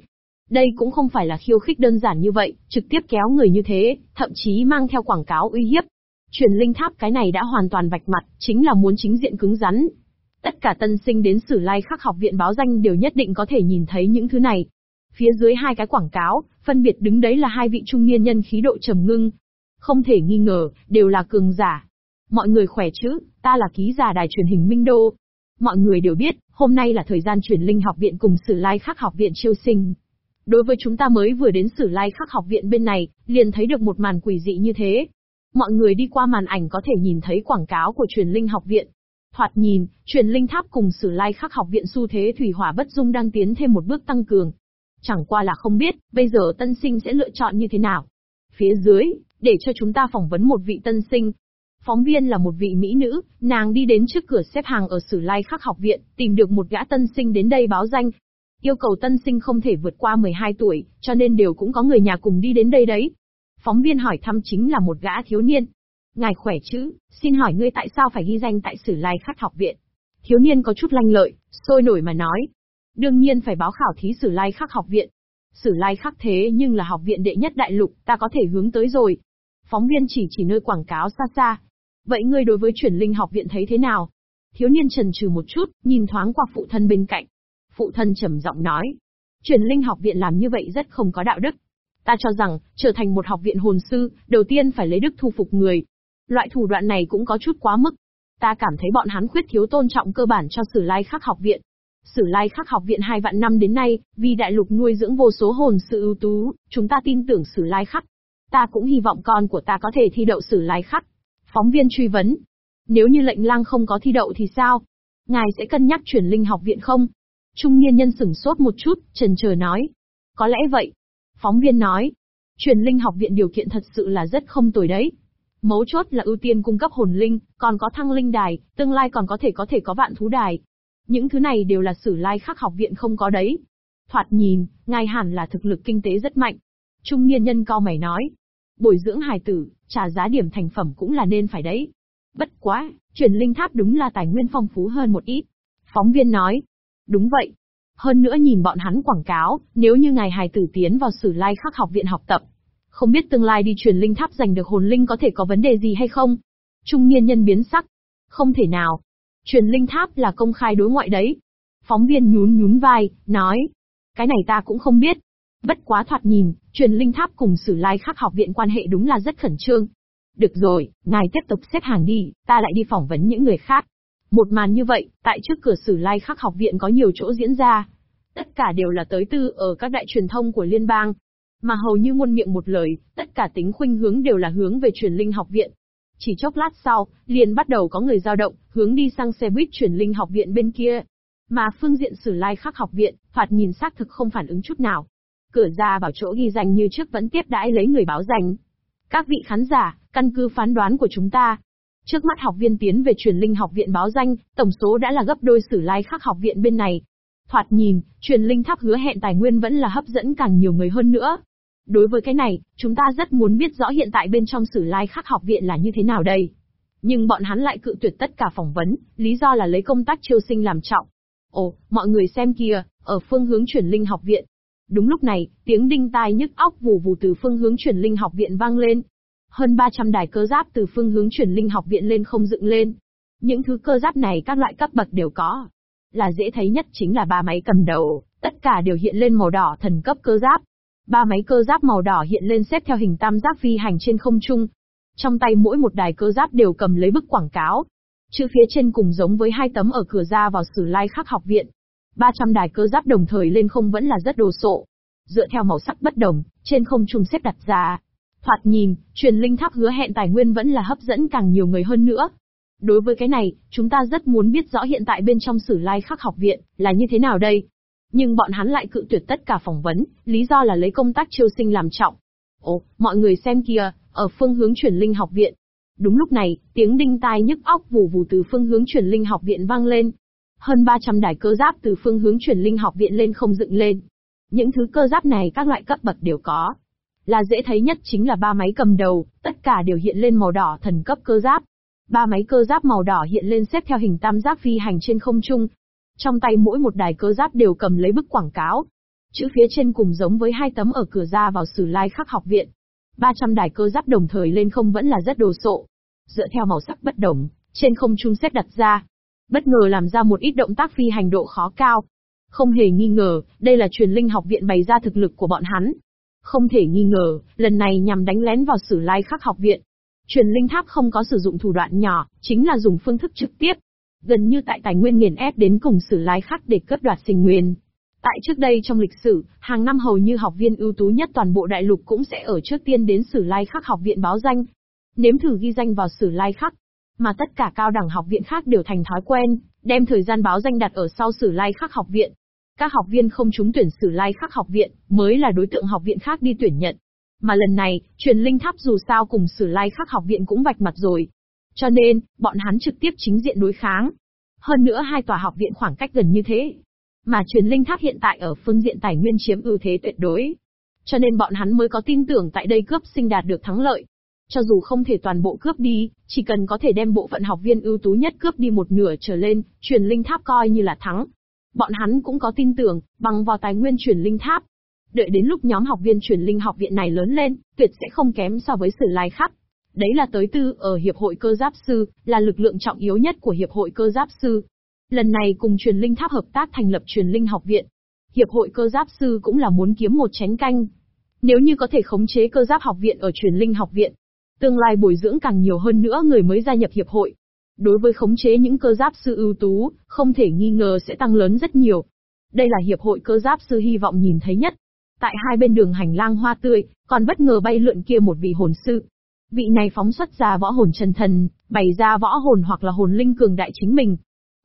Đây cũng không phải là khiêu khích đơn giản như vậy, trực tiếp kéo người như thế, thậm chí mang theo quảng cáo uy hiếp. Truyền linh tháp cái này đã hoàn toàn vạch mặt, chính là muốn chính diện cứng rắn. Tất cả tân sinh đến sử lai khắc học viện báo danh đều nhất định có thể nhìn thấy những thứ này. Phía dưới hai cái quảng cáo, phân biệt đứng đấy là hai vị trung niên nhân khí độ trầm ngưng. Không thể nghi ngờ, đều là cường giả, Mọi người khỏe chứ, ta là ký giả đài truyền hình Minh Đô. Mọi người đều biết, hôm nay là thời gian truyền linh học viện cùng sử lai khắc học viện chiêu sinh. Đối với chúng ta mới vừa đến Sử Lai Khắc học viện bên này, liền thấy được một màn quỷ dị như thế. Mọi người đi qua màn ảnh có thể nhìn thấy quảng cáo của truyền linh học viện. Thoạt nhìn, truyền linh tháp cùng Sử Lai Khắc học viện xu thế thủy hỏa bất dung đang tiến thêm một bước tăng cường. Chẳng qua là không biết, bây giờ tân sinh sẽ lựa chọn như thế nào. Phía dưới, để cho chúng ta phỏng vấn một vị tân sinh. Phóng viên là một vị mỹ nữ, nàng đi đến trước cửa xếp hàng ở Sử Lai Khắc học viện, tìm được một gã tân sinh đến đây báo danh. Yêu cầu tân sinh không thể vượt qua 12 tuổi, cho nên đều cũng có người nhà cùng đi đến đây đấy. Phóng viên hỏi thăm chính là một gã thiếu niên. Ngài khỏe chứ, xin hỏi ngươi tại sao phải ghi danh tại Sử Lai Khắc học viện? Thiếu niên có chút lanh lợi, sôi nổi mà nói. Đương nhiên phải báo khảo thí Sử Lai Khắc học viện. Sử Lai Khắc thế nhưng là học viện đệ nhất đại lục, ta có thể hướng tới rồi. Phóng viên chỉ chỉ nơi quảng cáo xa xa. Vậy ngươi đối với chuyển linh học viện thấy thế nào? Thiếu niên trần trừ một chút, nhìn thoáng qua phụ thân bên cạnh. Phụ thân trầm giọng nói. truyền linh học viện làm như vậy rất không có đạo đức. Ta cho rằng, trở thành một học viện hồn sư, đầu tiên phải lấy đức thu phục người. Loại thủ đoạn này cũng có chút quá mức. Ta cảm thấy bọn hắn khuyết thiếu tôn trọng cơ bản cho sử lai khắc học viện. Sử lai khắc học viện hai vạn năm đến nay, vì đại lục nuôi dưỡng vô số hồn sư ưu tú, chúng ta tin tưởng sử lai khắc. Ta cũng hy vọng con của ta có thể thi đậu sử lai khắc. Phóng viên truy vấn. Nếu như lệnh lang không có thi đậu thì sao? Ngài sẽ cân nhắc chuyển linh học viện không? Trung niên nhân sửng sốt một chút, trần chờ nói. Có lẽ vậy. Phóng viên nói. Truyền linh học viện điều kiện thật sự là rất không tồi đấy. Mấu chốt là ưu tiên cung cấp hồn linh, còn có thăng linh đài, tương lai còn có thể có thể có vạn thú đài. Những thứ này đều là sử lai khác học viện không có đấy. Thoạt nhìn, ngài hẳn là thực lực kinh tế rất mạnh. Trung niên nhân cao mày nói. Bồi dưỡng hài tử, trả giá điểm thành phẩm cũng là nên phải đấy. Bất quá, truyền linh tháp đúng là tài nguyên phong phú hơn một ít. Phóng viên nói. Đúng vậy. Hơn nữa nhìn bọn hắn quảng cáo, nếu như ngài hài tử tiến vào sử lai khắc học viện học tập, không biết tương lai đi truyền linh tháp giành được hồn linh có thể có vấn đề gì hay không? Trung niên nhân biến sắc. Không thể nào. Truyền linh tháp là công khai đối ngoại đấy. Phóng viên nhún nhún vai, nói. Cái này ta cũng không biết. Bất quá thoạt nhìn, truyền linh tháp cùng sử lai khắc học viện quan hệ đúng là rất khẩn trương. Được rồi, ngài tiếp tục xếp hàng đi, ta lại đi phỏng vấn những người khác. Một màn như vậy, tại trước cửa sử lai khắc học viện có nhiều chỗ diễn ra. Tất cả đều là tới tư ở các đại truyền thông của liên bang. Mà hầu như ngôn miệng một lời, tất cả tính khuynh hướng đều là hướng về truyền linh học viện. Chỉ chốc lát sau, liền bắt đầu có người dao động, hướng đi sang xe buýt truyền linh học viện bên kia. Mà phương diện sử lai khắc học viện, thoạt nhìn xác thực không phản ứng chút nào. Cửa ra vào chỗ ghi danh như trước vẫn tiếp đãi lấy người báo danh. Các vị khán giả, căn cứ phán đoán của chúng ta, Trước mắt học viên tiến về truyền linh học viện báo danh, tổng số đã là gấp đôi sử lai khắc học viện bên này. Thoạt nhìn, truyền linh tháp hứa hẹn tài nguyên vẫn là hấp dẫn càng nhiều người hơn nữa. Đối với cái này, chúng ta rất muốn biết rõ hiện tại bên trong sử lai khắc học viện là như thế nào đây. Nhưng bọn hắn lại cự tuyệt tất cả phỏng vấn, lý do là lấy công tác chiêu sinh làm trọng. Ồ, mọi người xem kìa, ở phương hướng truyền linh học viện. Đúng lúc này, tiếng đinh tai nhức óc vù vù từ phương hướng truyền linh học viện vang lên. Hơn 300 đài cơ giáp từ phương hướng chuyển linh học viện lên không dựng lên. Những thứ cơ giáp này các loại cấp bậc đều có. Là dễ thấy nhất chính là ba máy cầm đầu, tất cả đều hiện lên màu đỏ thần cấp cơ giáp. Ba máy cơ giáp màu đỏ hiện lên xếp theo hình tam giác phi hành trên không trung. Trong tay mỗi một đài cơ giáp đều cầm lấy bức quảng cáo. Chữ phía trên cùng giống với hai tấm ở cửa ra vào sử lai khắc học viện. 300 đài cơ giáp đồng thời lên không vẫn là rất đồ sộ. Dựa theo màu sắc bất đồng, trên không trung xếp đặt ra, Thoạt nhìn, truyền linh tháp hứa hẹn tài nguyên vẫn là hấp dẫn càng nhiều người hơn nữa. Đối với cái này, chúng ta rất muốn biết rõ hiện tại bên trong sử lai khắc học viện, là như thế nào đây? Nhưng bọn hắn lại cự tuyệt tất cả phỏng vấn, lý do là lấy công tác chiêu sinh làm trọng. Ồ, mọi người xem kìa, ở phương hướng truyền linh học viện. Đúng lúc này, tiếng đinh tai nhức óc vù vù từ phương hướng truyền linh học viện vang lên. Hơn 300 đài cơ giáp từ phương hướng truyền linh học viện lên không dựng lên. Những thứ cơ giáp này các loại cấp bậc đều có, là dễ thấy nhất chính là ba máy cầm đầu, tất cả đều hiện lên màu đỏ thần cấp cơ giáp. Ba máy cơ giáp màu đỏ hiện lên xếp theo hình tam giác phi hành trên không trung. Trong tay mỗi một đài cơ giáp đều cầm lấy bức quảng cáo. Chữ phía trên cùng giống với hai tấm ở cửa ra vào sử lai khắc học viện. 300 đài cơ giáp đồng thời lên không vẫn là rất đồ sộ. Dựa theo màu sắc bất đồng, trên không trung xếp đặt ra. Bất ngờ làm ra một ít động tác phi hành độ khó cao. Không hề nghi ngờ, đây là truyền linh học viện bày ra thực lực của bọn hắn. Không thể nghi ngờ, lần này nhằm đánh lén vào sử lai khắc học viện. Truyền linh tháp không có sử dụng thủ đoạn nhỏ, chính là dùng phương thức trực tiếp. Gần như tại tài nguyên nghiền ép đến cùng sử lai khắc để cướp đoạt sinh nguyên. Tại trước đây trong lịch sử, hàng năm hầu như học viên ưu tú nhất toàn bộ đại lục cũng sẽ ở trước tiên đến Sử Lai Khắc học viện báo danh. Nếm thử ghi danh vào Sử Lai Khắc, mà tất cả cao đẳng học viện khác đều thành thói quen, đem thời gian báo danh đặt ở sau Sử Lai Khắc học viện. Các học viên không trúng tuyển Sử Lai Khắc học viện mới là đối tượng học viện khác đi tuyển nhận. Mà lần này, truyền linh tháp dù sao cùng Sử Lai Khắc học viện cũng vạch mặt rồi. Cho nên, bọn hắn trực tiếp chính diện đối kháng. Hơn nữa hai tòa học viện khoảng cách gần như thế, mà truyền linh tháp hiện tại ở phương diện tài nguyên chiếm ưu thế tuyệt đối. Cho nên bọn hắn mới có tin tưởng tại đây cướp sinh đạt được thắng lợi. Cho dù không thể toàn bộ cướp đi, chỉ cần có thể đem bộ phận học viên ưu tú nhất cướp đi một nửa trở lên, truyền linh tháp coi như là thắng. Bọn hắn cũng có tin tưởng, bằng vào tài nguyên truyền linh tháp. Đợi đến lúc nhóm học viên truyền linh học viện này lớn lên, tuyệt sẽ không kém so với sử lai khắc. Đấy là tới tư ở Hiệp hội Cơ Giáp Sư, là lực lượng trọng yếu nhất của Hiệp hội Cơ Giáp Sư. Lần này cùng truyền linh tháp hợp tác thành lập truyền linh học viện. Hiệp hội cơ giáp sư cũng là muốn kiếm một chén canh. Nếu như có thể khống chế cơ giáp học viện ở truyền linh học viện, tương lai bồi dưỡng càng nhiều hơn nữa người mới gia nhập hiệp hội. Đối với khống chế những cơ giáp sư ưu tú, không thể nghi ngờ sẽ tăng lớn rất nhiều. Đây là hiệp hội cơ giáp sư hy vọng nhìn thấy nhất. Tại hai bên đường hành lang hoa tươi, còn bất ngờ bay lượn kia một vị hồn sư. Vị này phóng xuất ra võ hồn chân thần, bày ra võ hồn hoặc là hồn linh cường đại chính mình,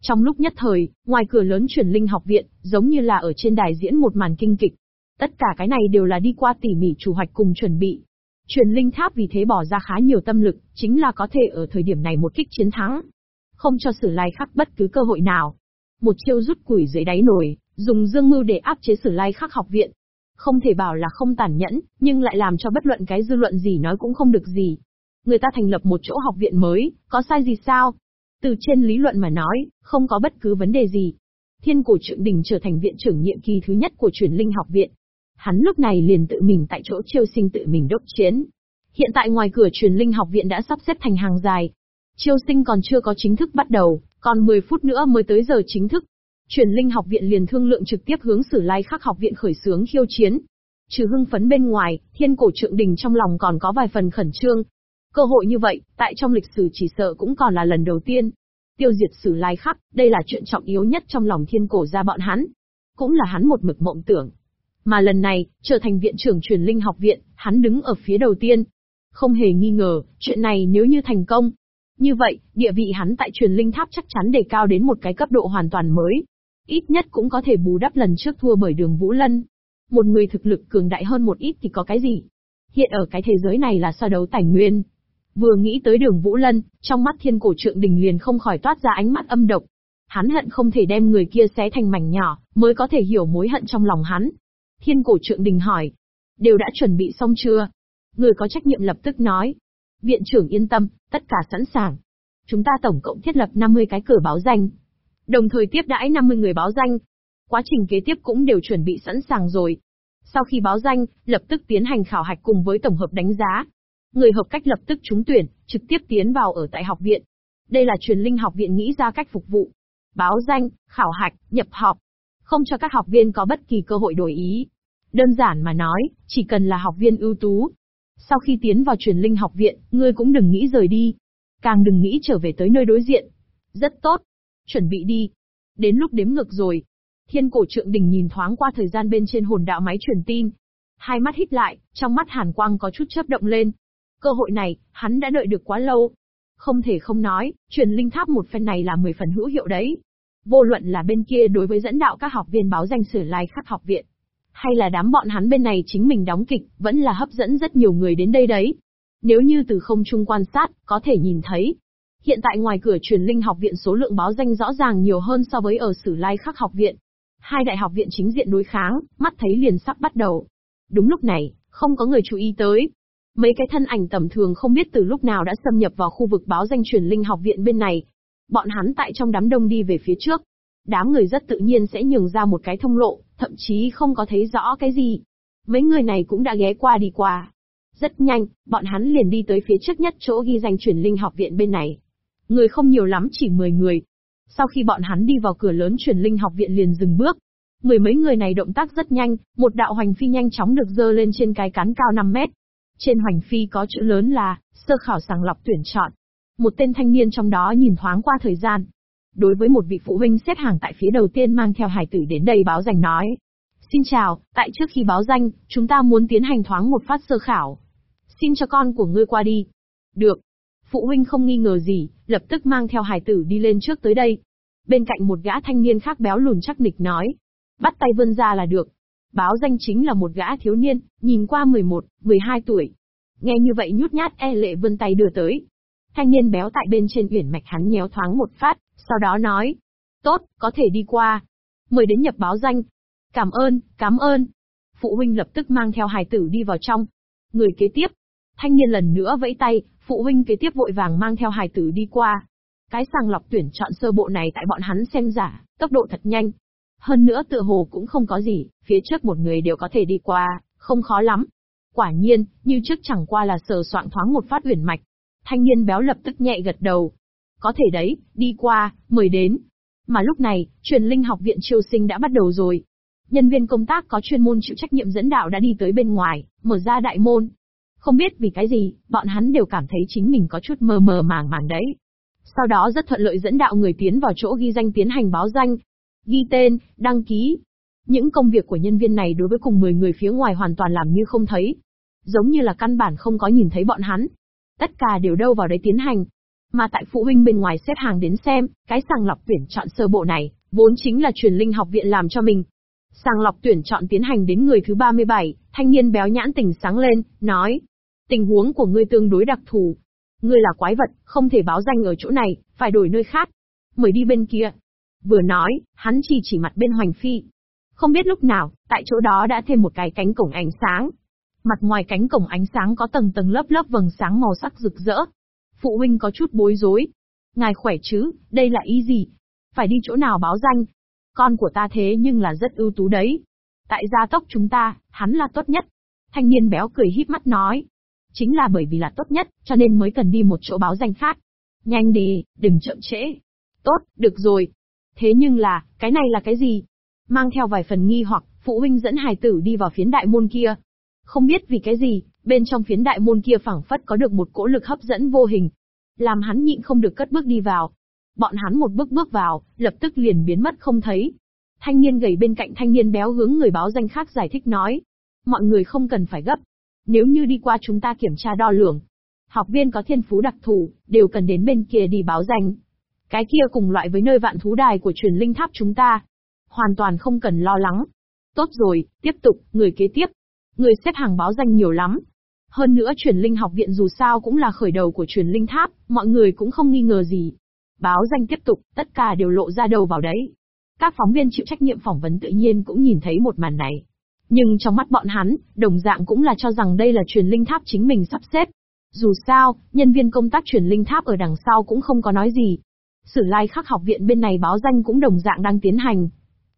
trong lúc nhất thời, ngoài cửa lớn chuyển linh học viện, giống như là ở trên đài diễn một màn kinh kịch. Tất cả cái này đều là đi qua tỉ mỉ chủ hoạch cùng chuẩn bị. Truyền linh tháp vì thế bỏ ra khá nhiều tâm lực, chính là có thể ở thời điểm này một kích chiến thắng. Không cho sử lai khắc bất cứ cơ hội nào. Một chiêu rút củi dưới đáy nổi, dùng dương mưu để áp chế sử lai khắc học viện. Không thể bảo là không tàn nhẫn, nhưng lại làm cho bất luận cái dư luận gì nói cũng không được gì. Người ta thành lập một chỗ học viện mới, có sai gì sao? Từ trên lý luận mà nói, không có bất cứ vấn đề gì. Thiên cổ trượng đình trở thành viện trưởng nhiệm kỳ thứ nhất của truyền linh học viện. Hắn lúc này liền tự mình tại chỗ chiêu sinh tự mình đốc chiến. Hiện tại ngoài cửa truyền linh học viện đã sắp xếp thành hàng dài. Chiêu sinh còn chưa có chính thức bắt đầu, còn 10 phút nữa mới tới giờ chính thức. Truyền linh học viện liền thương lượng trực tiếp hướng sử lai khắc học viện khởi xướng khiêu chiến. Trừ hưng phấn bên ngoài, thiên cổ trượng đình trong lòng còn có vài phần khẩn trương, Cơ hội như vậy, tại trong lịch sử chỉ sợ cũng còn là lần đầu tiên. Tiêu diệt sử lai khắc, đây là chuyện trọng yếu nhất trong lòng thiên cổ ra bọn hắn. Cũng là hắn một mực mộng tưởng. Mà lần này, trở thành viện trưởng truyền linh học viện, hắn đứng ở phía đầu tiên. Không hề nghi ngờ, chuyện này nếu như thành công. Như vậy, địa vị hắn tại truyền linh tháp chắc chắn đề cao đến một cái cấp độ hoàn toàn mới. Ít nhất cũng có thể bù đắp lần trước thua bởi đường Vũ Lân. Một người thực lực cường đại hơn một ít thì có cái gì? Hiện ở cái thế giới này là so đấu tài nguyên, Vừa nghĩ tới đường Vũ Lân, trong mắt thiên cổ trượng đình liền không khỏi toát ra ánh mắt âm độc. Hắn hận không thể đem người kia xé thành mảnh nhỏ, mới có thể hiểu mối hận trong lòng hắn. Thiên cổ trượng đình hỏi. Đều đã chuẩn bị xong chưa? Người có trách nhiệm lập tức nói. Viện trưởng yên tâm, tất cả sẵn sàng. Chúng ta tổng cộng thiết lập 50 cái cửa báo danh. Đồng thời tiếp đãi 50 người báo danh. Quá trình kế tiếp cũng đều chuẩn bị sẵn sàng rồi. Sau khi báo danh, lập tức tiến hành khảo hạch cùng với tổng hợp đánh giá, Người hợp cách lập tức trúng tuyển, trực tiếp tiến vào ở tại học viện. Đây là truyền linh học viện nghĩ ra cách phục vụ. Báo danh, khảo hạch, nhập học. Không cho các học viên có bất kỳ cơ hội đổi ý. Đơn giản mà nói, chỉ cần là học viên ưu tú. Sau khi tiến vào truyền linh học viện, ngươi cũng đừng nghĩ rời đi. Càng đừng nghĩ trở về tới nơi đối diện. Rất tốt. Chuẩn bị đi. Đến lúc đếm ngược rồi. Thiên cổ trượng đỉnh nhìn thoáng qua thời gian bên trên hồn đạo máy truyền tin. Hai mắt hít lại, trong mắt hàn quang có chút chớp động lên. Cơ hội này, hắn đã đợi được quá lâu. Không thể không nói, truyền linh tháp một phen này là 10 phần hữu hiệu đấy. Vô luận là bên kia đối với dẫn đạo các học viên báo danh sử lai khắc học viện, hay là đám bọn hắn bên này chính mình đóng kịch, vẫn là hấp dẫn rất nhiều người đến đây đấy. Nếu như từ không trung quan sát, có thể nhìn thấy. Hiện tại ngoài cửa truyền linh học viện số lượng báo danh rõ ràng nhiều hơn so với ở sử lai khắc học viện. Hai đại học viện chính diện đối kháng, mắt thấy liền sắp bắt đầu. Đúng lúc này, không có người chú ý tới, Mấy cái thân ảnh tầm thường không biết từ lúc nào đã xâm nhập vào khu vực báo danh truyền linh học viện bên này. Bọn hắn tại trong đám đông đi về phía trước. Đám người rất tự nhiên sẽ nhường ra một cái thông lộ, thậm chí không có thấy rõ cái gì. Mấy người này cũng đã ghé qua đi qua. Rất nhanh, bọn hắn liền đi tới phía trước nhất chỗ ghi danh chuyển linh học viện bên này. Người không nhiều lắm chỉ 10 người. Sau khi bọn hắn đi vào cửa lớn chuyển linh học viện liền dừng bước, Mười mấy người này động tác rất nhanh, một đạo hoành phi nhanh chóng được dơ lên trên cái cán cao 5 mét. Trên hoành phi có chữ lớn là, sơ khảo sàng lọc tuyển chọn. Một tên thanh niên trong đó nhìn thoáng qua thời gian. Đối với một vị phụ huynh xếp hàng tại phía đầu tiên mang theo hải tử đến đây báo danh nói, Xin chào, tại trước khi báo danh, chúng ta muốn tiến hành thoáng một phát sơ khảo. Xin cho con của ngươi qua đi. Được. Phụ huynh không nghi ngờ gì, lập tức mang theo hải tử đi lên trước tới đây. Bên cạnh một gã thanh niên khác béo lùn chắc nịch nói. Bắt tay vươn ra là được. Báo danh chính là một gã thiếu niên, nhìn qua 11, 12 tuổi. Nghe như vậy nhút nhát e lệ vươn tay đưa tới. Thanh niên béo tại bên trên uyển mạch hắn nhéo thoáng một phát, sau đó nói. Tốt, có thể đi qua. Mời đến nhập báo danh. Cảm ơn, cảm ơn. Phụ huynh lập tức mang theo hài tử đi vào trong. Người kế tiếp. Thanh niên lần nữa vẫy tay, phụ huynh kế tiếp vội vàng mang theo hài tử đi qua. Cái sàng lọc tuyển chọn sơ bộ này tại bọn hắn xem giả, tốc độ thật nhanh. Hơn nữa tựa hồ cũng không có gì, phía trước một người đều có thể đi qua, không khó lắm. Quả nhiên, như trước chẳng qua là sờ soạn thoáng một phát uyển mạch. Thanh niên béo lập tức nhẹ gật đầu. Có thể đấy, đi qua, mời đến. Mà lúc này, truyền linh học viện triều sinh đã bắt đầu rồi. Nhân viên công tác có chuyên môn chịu trách nhiệm dẫn đạo đã đi tới bên ngoài, mở ra đại môn. Không biết vì cái gì, bọn hắn đều cảm thấy chính mình có chút mờ mờ màng màng đấy. Sau đó rất thuận lợi dẫn đạo người tiến vào chỗ ghi danh tiến hành báo danh. Ghi tên, đăng ký. Những công việc của nhân viên này đối với cùng 10 người phía ngoài hoàn toàn làm như không thấy. Giống như là căn bản không có nhìn thấy bọn hắn. Tất cả đều đâu vào đấy tiến hành. Mà tại phụ huynh bên ngoài xếp hàng đến xem, cái sàng lọc tuyển chọn sơ bộ này, vốn chính là truyền linh học viện làm cho mình. Sàng lọc tuyển chọn tiến hành đến người thứ 37, thanh niên béo nhãn tỉnh sáng lên, nói. Tình huống của ngươi tương đối đặc thù. Ngươi là quái vật, không thể báo danh ở chỗ này, phải đổi nơi khác. Mời đi bên kia. Vừa nói, hắn chỉ chỉ mặt bên Hoành Phi. Không biết lúc nào, tại chỗ đó đã thêm một cái cánh cổng ánh sáng. Mặt ngoài cánh cổng ánh sáng có tầng tầng lớp lớp vầng sáng màu sắc rực rỡ. Phụ huynh có chút bối rối. Ngài khỏe chứ, đây là ý gì? Phải đi chỗ nào báo danh? Con của ta thế nhưng là rất ưu tú đấy. Tại gia tốc chúng ta, hắn là tốt nhất. Thanh niên béo cười híp mắt nói. Chính là bởi vì là tốt nhất, cho nên mới cần đi một chỗ báo danh khác. Nhanh đi, đừng chậm trễ. Tốt, được rồi. Thế nhưng là, cái này là cái gì? Mang theo vài phần nghi hoặc, phụ huynh dẫn hài tử đi vào phiến đại môn kia. Không biết vì cái gì, bên trong phiến đại môn kia phảng phất có được một cỗ lực hấp dẫn vô hình. Làm hắn nhịn không được cất bước đi vào. Bọn hắn một bước bước vào, lập tức liền biến mất không thấy. Thanh niên gầy bên cạnh thanh niên béo hướng người báo danh khác giải thích nói. Mọi người không cần phải gấp. Nếu như đi qua chúng ta kiểm tra đo lường, học viên có thiên phú đặc thù, đều cần đến bên kia đi báo danh. Cái kia cùng loại với nơi vạn thú đài của truyền linh tháp chúng ta. Hoàn toàn không cần lo lắng. Tốt rồi, tiếp tục, người kế tiếp. Người xếp hàng báo danh nhiều lắm. Hơn nữa truyền linh học viện dù sao cũng là khởi đầu của truyền linh tháp, mọi người cũng không nghi ngờ gì. Báo danh tiếp tục, tất cả đều lộ ra đầu vào đấy. Các phóng viên chịu trách nhiệm phỏng vấn tự nhiên cũng nhìn thấy một màn này. Nhưng trong mắt bọn hắn, đồng dạng cũng là cho rằng đây là truyền linh tháp chính mình sắp xếp. Dù sao, nhân viên công tác truyền linh tháp ở đằng sau cũng không có nói gì. Sử lai khắc học viện bên này báo danh cũng đồng dạng đang tiến hành.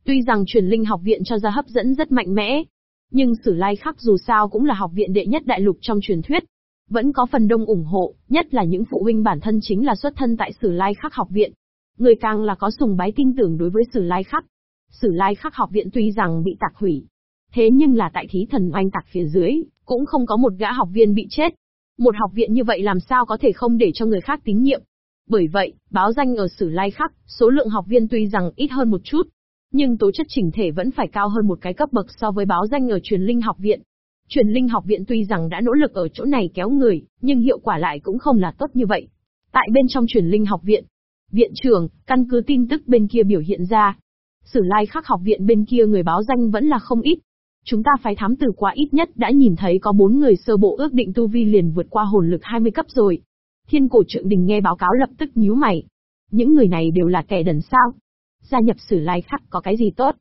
Tuy rằng truyền linh học viện cho ra hấp dẫn rất mạnh mẽ, nhưng Sử Lai Khắc dù sao cũng là học viện đệ nhất đại lục trong truyền thuyết. Vẫn có phần đông ủng hộ, nhất là những phụ huynh bản thân chính là xuất thân tại Sử Lai Khắc học viện. Người càng là có sùng bái tin tưởng đối với Sử Lai Khắc. Sử Lai Khắc học viện tuy rằng bị tạc hủy, thế nhưng là tại thí thần oanh tạc phía dưới, cũng không có một gã học viên bị chết. Một học viện như vậy làm sao có thể không để cho người khác tín nhiệm. Bởi vậy, báo danh ở Sử Lai Khắc, số lượng học viên tuy rằng ít hơn một chút, nhưng tố chất chỉnh thể vẫn phải cao hơn một cái cấp bậc so với báo danh ở truyền linh học viện. Truyền linh học viện tuy rằng đã nỗ lực ở chỗ này kéo người, nhưng hiệu quả lại cũng không là tốt như vậy. Tại bên trong truyền linh học viện, viện trưởng, căn cứ tin tức bên kia biểu hiện ra. Sử lai khắc học viện bên kia người báo danh vẫn là không ít. Chúng ta phái thám tử quá ít nhất đã nhìn thấy có bốn người sơ bộ ước định tu vi liền vượt qua hồn lực 20 cấp rồi. Thiên cổ trượng đình nghe báo cáo lập tức nhíu mày. Những người này đều là kẻ đần sao? Gia nhập sử lai khắc có cái gì tốt.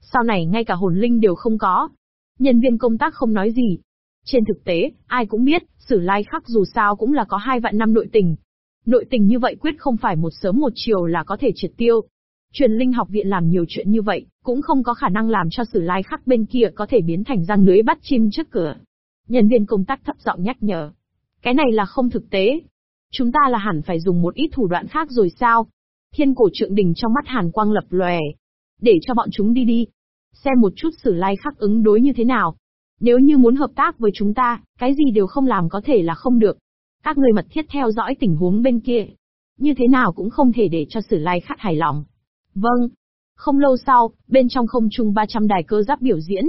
Sau này ngay cả hồn linh đều không có. Nhân viên công tác không nói gì. Trên thực tế, ai cũng biết, sử lai khắc dù sao cũng là có hai vạn năm nội tình. Nội tình như vậy quyết không phải một sớm một chiều là có thể triệt tiêu. Truyền linh học viện làm nhiều chuyện như vậy, cũng không có khả năng làm cho sử lai khắc bên kia có thể biến thành răng lưới bắt chim trước cửa. Nhân viên công tác thấp giọng nhắc nhở. Cái này là không thực tế. Chúng ta là hẳn phải dùng một ít thủ đoạn khác rồi sao? Thiên cổ trượng đình trong mắt hàn quang lập lòe. Để cho bọn chúng đi đi. Xem một chút sử lai khắc ứng đối như thế nào. Nếu như muốn hợp tác với chúng ta, cái gì đều không làm có thể là không được. Các người mật thiết theo dõi tình huống bên kia. Như thế nào cũng không thể để cho sử lai khắc hài lòng. Vâng. Không lâu sau, bên trong không trung 300 đài cơ giáp biểu diễn.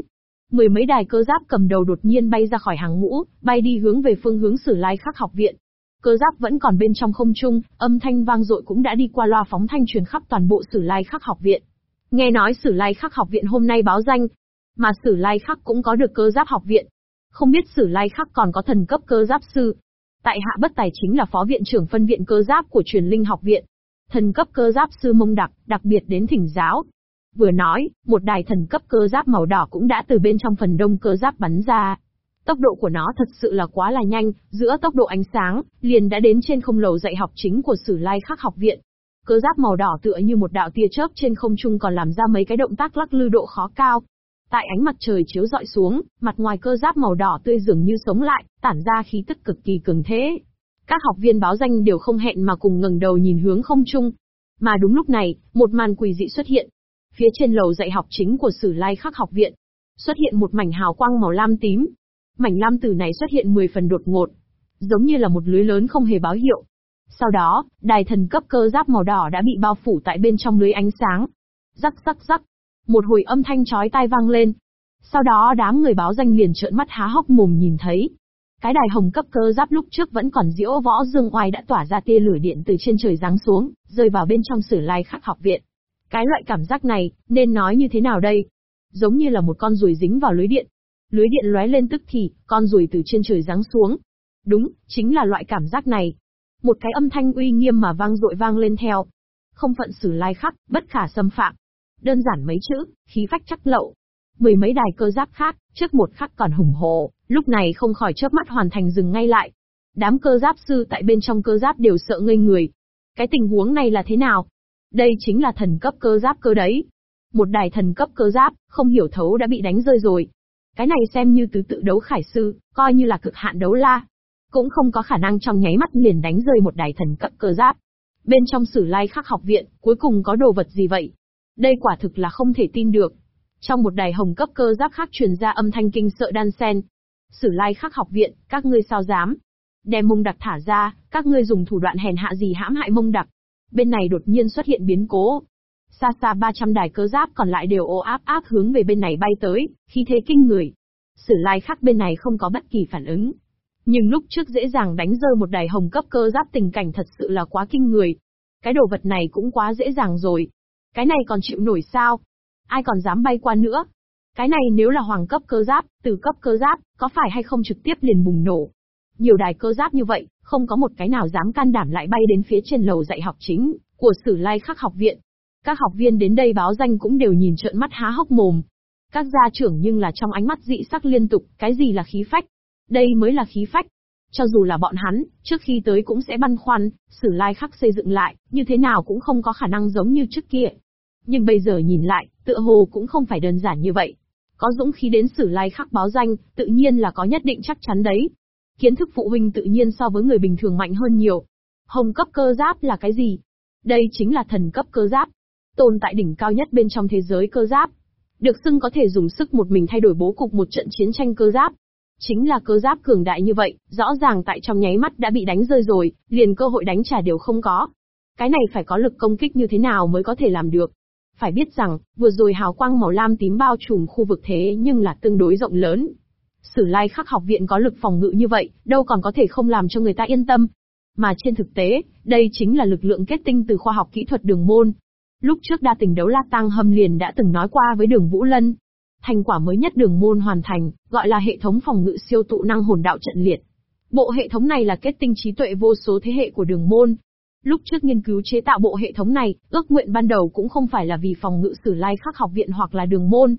Mười mấy đài cơ giáp cầm đầu đột nhiên bay ra khỏi hàng ngũ, bay đi hướng về phương hướng Sử Lai Khắc học viện. Cơ giáp vẫn còn bên trong không trung, âm thanh vang dội cũng đã đi qua loa phóng thanh truyền khắp toàn bộ Sử Lai Khắc học viện. Nghe nói Sử Lai Khắc học viện hôm nay báo danh, mà Sử Lai Khắc cũng có được cơ giáp học viện. Không biết Sử Lai Khắc còn có thần cấp cơ giáp sư. Tại hạ bất tài chính là phó viện trưởng phân viện cơ giáp của truyền linh học viện. Thần cấp cơ giáp sư mông đặc, đặc biệt đến thỉnh giáo. Vừa nói, một đài thần cấp cơ giáp màu đỏ cũng đã từ bên trong phần đông cơ giáp bắn ra. Tốc độ của nó thật sự là quá là nhanh, giữa tốc độ ánh sáng, liền đã đến trên không lầu dạy học chính của Sử Lai Khắc học viện. Cơ giáp màu đỏ tựa như một đạo tia chớp trên không trung còn làm ra mấy cái động tác lắc lư độ khó cao. Tại ánh mặt trời chiếu dọi xuống, mặt ngoài cơ giáp màu đỏ tươi dường như sống lại, tản ra khí tức cực kỳ cường thế. Các học viên báo danh đều không hẹn mà cùng ngẩng đầu nhìn hướng không trung. Mà đúng lúc này, một màn quỷ dị xuất hiện. Phía trên lầu dạy học chính của Sử Lai Khắc học viện, xuất hiện một mảnh hào quang màu lam tím. Mảnh lam tử này xuất hiện 10 phần đột ngột, giống như là một lưới lớn không hề báo hiệu. Sau đó, đài thần cấp cơ giáp màu đỏ đã bị bao phủ tại bên trong lưới ánh sáng. Rắc rắc rắc, một hồi âm thanh chói tai vang lên. Sau đó đám người báo danh liền trợn mắt há hốc mồm nhìn thấy. Cái đài hồng cấp cơ giáp lúc trước vẫn còn diễu võ dương oai đã tỏa ra tia lửa điện từ trên trời giáng xuống, rơi vào bên trong sử lai khắc học viện. Cái loại cảm giác này, nên nói như thế nào đây? Giống như là một con ruồi dính vào lưới điện. Lưới điện lóe lên tức thì, con ruồi từ trên trời giáng xuống. Đúng, chính là loại cảm giác này. Một cái âm thanh uy nghiêm mà vang dội vang lên theo. Không phận sử lai khắc, bất khả xâm phạm. Đơn giản mấy chữ, khí phách chắc lậu. Mười mấy đài cơ giáp khác, trước một khắc còn hùng hồ, lúc này không khỏi chớp mắt hoàn thành dừng ngay lại. Đám cơ giáp sư tại bên trong cơ giáp đều sợ ngây người. Cái tình huống này là thế nào? Đây chính là thần cấp cơ giáp cơ đấy. Một đài thần cấp cơ giáp, không hiểu thấu đã bị đánh rơi rồi. Cái này xem như tứ tự đấu khải sư, coi như là cực hạn đấu la. Cũng không có khả năng trong nháy mắt liền đánh rơi một đài thần cấp cơ giáp. Bên trong sử lai khắc học viện, cuối cùng có đồ vật gì vậy? Đây quả thực là không thể tin được. Trong một đài hồng cấp cơ giáp khác truyền ra âm thanh kinh sợ đan sen. Sử lai khắc học viện, các ngươi sao dám? Đem mông đặc thả ra, các ngươi dùng thủ đoạn hèn hạ gì hãm hại mông đặc. Bên này đột nhiên xuất hiện biến cố. Xa xa 300 đài cơ giáp còn lại đều ô áp áp hướng về bên này bay tới, khi thế kinh người. Sử lai khắc bên này không có bất kỳ phản ứng. Nhưng lúc trước dễ dàng đánh rơi một đài hồng cấp cơ giáp tình cảnh thật sự là quá kinh người. Cái đồ vật này cũng quá dễ dàng rồi. Cái này còn chịu nổi sao? Ai còn dám bay qua nữa? Cái này nếu là hoàng cấp cơ giáp, từ cấp cơ giáp, có phải hay không trực tiếp liền bùng nổ? Nhiều đài cơ giáp như vậy, không có một cái nào dám can đảm lại bay đến phía trên lầu dạy học chính, của Sử Lai Khắc học viện. Các học viên đến đây báo danh cũng đều nhìn trợn mắt há hốc mồm. Các gia trưởng nhưng là trong ánh mắt dị sắc liên tục, cái gì là khí phách? Đây mới là khí phách. Cho dù là bọn hắn, trước khi tới cũng sẽ băn khoăn, Sử Lai Khắc xây dựng lại, như thế nào cũng không có khả năng giống như trước kia. Nhưng bây giờ nhìn lại, tựa hồ cũng không phải đơn giản như vậy. Có dũng khí đến sử lai khắc báo danh, tự nhiên là có nhất định chắc chắn đấy. Kiến thức phụ huynh tự nhiên so với người bình thường mạnh hơn nhiều. Hồng cấp cơ giáp là cái gì? Đây chính là thần cấp cơ giáp. Tồn tại đỉnh cao nhất bên trong thế giới cơ giáp. Được xưng có thể dùng sức một mình thay đổi bố cục một trận chiến tranh cơ giáp. Chính là cơ giáp cường đại như vậy, rõ ràng tại trong nháy mắt đã bị đánh rơi rồi, liền cơ hội đánh trả đều không có. Cái này phải có lực công kích như thế nào mới có thể làm được. Phải biết rằng, vừa rồi hào quang màu lam tím bao trùm khu vực thế nhưng là tương đối rộng lớn. Sử lai khắc học viện có lực phòng ngự như vậy, đâu còn có thể không làm cho người ta yên tâm. Mà trên thực tế, đây chính là lực lượng kết tinh từ khoa học kỹ thuật đường môn. Lúc trước đa tình đấu la tăng hâm liền đã từng nói qua với đường Vũ Lân. Thành quả mới nhất đường môn hoàn thành, gọi là hệ thống phòng ngự siêu tụ năng hồn đạo trận liệt. Bộ hệ thống này là kết tinh trí tuệ vô số thế hệ của đường môn, Lúc trước nghiên cứu chế tạo bộ hệ thống này, ước nguyện ban đầu cũng không phải là vì phòng ngự sử lai khắc học viện hoặc là đường môn,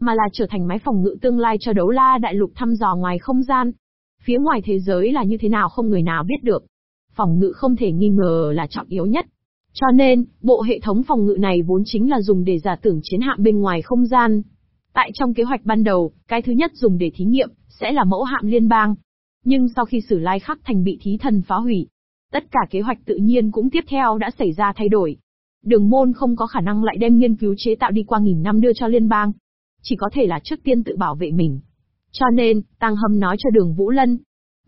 mà là trở thành máy phòng ngự tương lai cho đấu la đại lục thăm dò ngoài không gian. Phía ngoài thế giới là như thế nào không người nào biết được. Phòng ngự không thể nghi ngờ là trọng yếu nhất. Cho nên, bộ hệ thống phòng ngự này vốn chính là dùng để giả tưởng chiến hạm bên ngoài không gian. Tại trong kế hoạch ban đầu, cái thứ nhất dùng để thí nghiệm, sẽ là mẫu hạm liên bang. Nhưng sau khi sử lai khắc thành bị thí thần phá hủy, Tất cả kế hoạch tự nhiên cũng tiếp theo đã xảy ra thay đổi. Đường môn không có khả năng lại đem nghiên cứu chế tạo đi qua nghìn năm đưa cho liên bang. Chỉ có thể là trước tiên tự bảo vệ mình. Cho nên, Tăng Hâm nói cho đường Vũ Lân.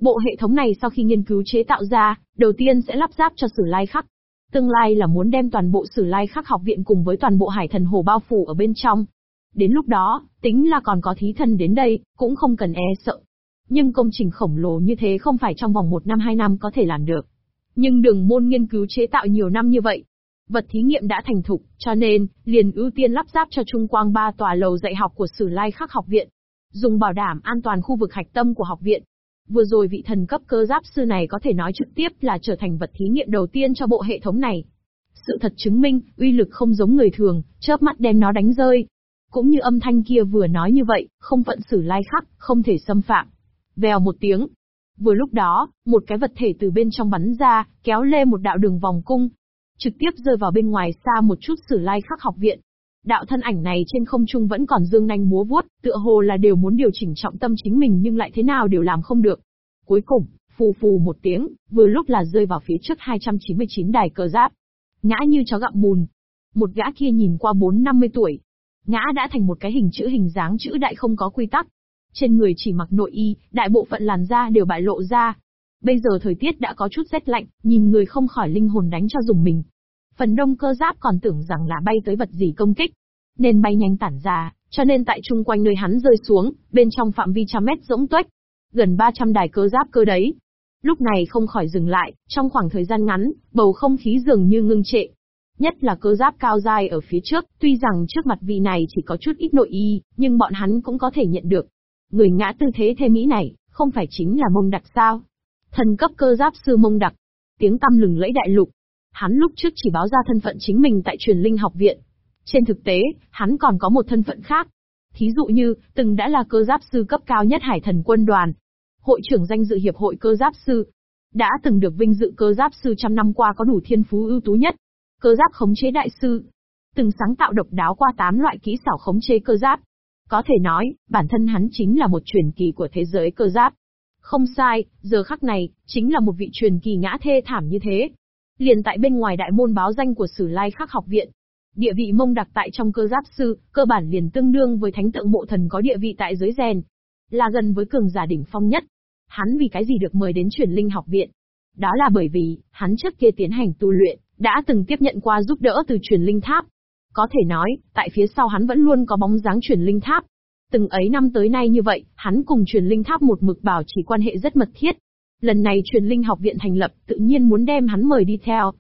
Bộ hệ thống này sau khi nghiên cứu chế tạo ra, đầu tiên sẽ lắp ráp cho sử lai khắc. Tương lai là muốn đem toàn bộ Sử Lai Khắc học viện cùng với toàn bộ Hải Thần Hồ bao phủ ở bên trong. Đến lúc đó, tính là còn có thí thần đến đây, cũng không cần e sợ. Nhưng công trình khổng lồ như thế không phải trong vòng một năm hai năm có thể làm được. Nhưng đường môn nghiên cứu chế tạo nhiều năm như vậy. Vật thí nghiệm đã thành thục, cho nên, liền ưu tiên lắp ráp cho Trung Quang ba tòa lầu dạy học của Sử Lai Khắc học viện. Dùng bảo đảm an toàn khu vực hạch tâm của học viện. Vừa rồi vị thần cấp cơ giáp sư này có thể nói trực tiếp là trở thành vật thí nghiệm đầu tiên cho bộ hệ thống này. Sự thật chứng minh, uy lực không giống người thường, chớp mắt đem nó đánh rơi. Cũng như âm thanh kia vừa nói như vậy, không phận xử lai khắc, không thể xâm phạm. Vèo một tiếng. Vừa lúc đó, một cái vật thể từ bên trong bắn ra, kéo lê một đạo đường vòng cung. Trực tiếp rơi vào bên ngoài xa một chút sử lai khắc học viện. Đạo thân ảnh này trên không trung vẫn còn dương nanh múa vuốt, tựa hồ là đều muốn điều chỉnh trọng tâm chính mình nhưng lại thế nào đều làm không được. Cuối cùng, phù phù một tiếng, vừa lúc là rơi vào phía trước 299 đài cờ giáp. Ngã như chó gặm bùn. Một gã kia nhìn qua 4-50 tuổi. Ngã đã thành một cái hình chữ hình dáng chữ đại không có quy tắc. Trên người chỉ mặc nội y, đại bộ phận làn da đều bại lộ ra. Bây giờ thời tiết đã có chút rét lạnh, nhìn người không khỏi linh hồn đánh cho dùng mình. Phần đông cơ giáp còn tưởng rằng là bay tới vật gì công kích. Nên bay nhanh tản ra, cho nên tại chung quanh nơi hắn rơi xuống, bên trong phạm vi trăm mét rỗng tuếch. Gần 300 đài cơ giáp cơ đấy, Lúc này không khỏi dừng lại, trong khoảng thời gian ngắn, bầu không khí dường như ngưng trệ. Nhất là cơ giáp cao dài ở phía trước, tuy rằng trước mặt vị này chỉ có chút ít nội y, nhưng bọn hắn cũng có thể nhận được. Người ngã tư thế thê mỹ này, không phải chính là mông đặc sao? Thần cấp cơ giáp sư mông đặc. Tiếng tăm lừng lẫy đại lục. Hắn lúc trước chỉ báo ra thân phận chính mình tại truyền linh học viện. Trên thực tế, hắn còn có một thân phận khác. Thí dụ như, từng đã là cơ giáp sư cấp cao nhất hải thần quân đoàn, hội trưởng danh dự hiệp hội cơ giáp sư. Đã từng được vinh dự cơ giáp sư trăm năm qua có đủ thiên phú ưu tú nhất. Cơ giáp khống chế đại sư. Từng sáng tạo độc đáo qua 8 loại kỹ xảo khống chế cơ giáp. Có thể nói, bản thân hắn chính là một truyền kỳ của thế giới cơ giáp. Không sai, giờ khắc này, chính là một vị truyền kỳ ngã thê thảm như thế. Liền tại bên ngoài đại môn báo danh của Sử Lai Khắc học viện, địa vị mông đặc tại trong cơ giáp sư, cơ bản liền tương đương với thánh tượng mộ thần có địa vị tại giới rèn. Là gần với cường giả đỉnh phong nhất. Hắn vì cái gì được mời đến truyền linh học viện? Đó là bởi vì, hắn trước kia tiến hành tu luyện, đã từng tiếp nhận qua giúp đỡ từ truyền linh tháp. Có thể nói, tại phía sau hắn vẫn luôn có bóng dáng truyền linh tháp. Từng ấy năm tới nay như vậy, hắn cùng truyền linh tháp một mực bảo chỉ quan hệ rất mật thiết. Lần này truyền linh học viện thành lập, tự nhiên muốn đem hắn mời đi theo.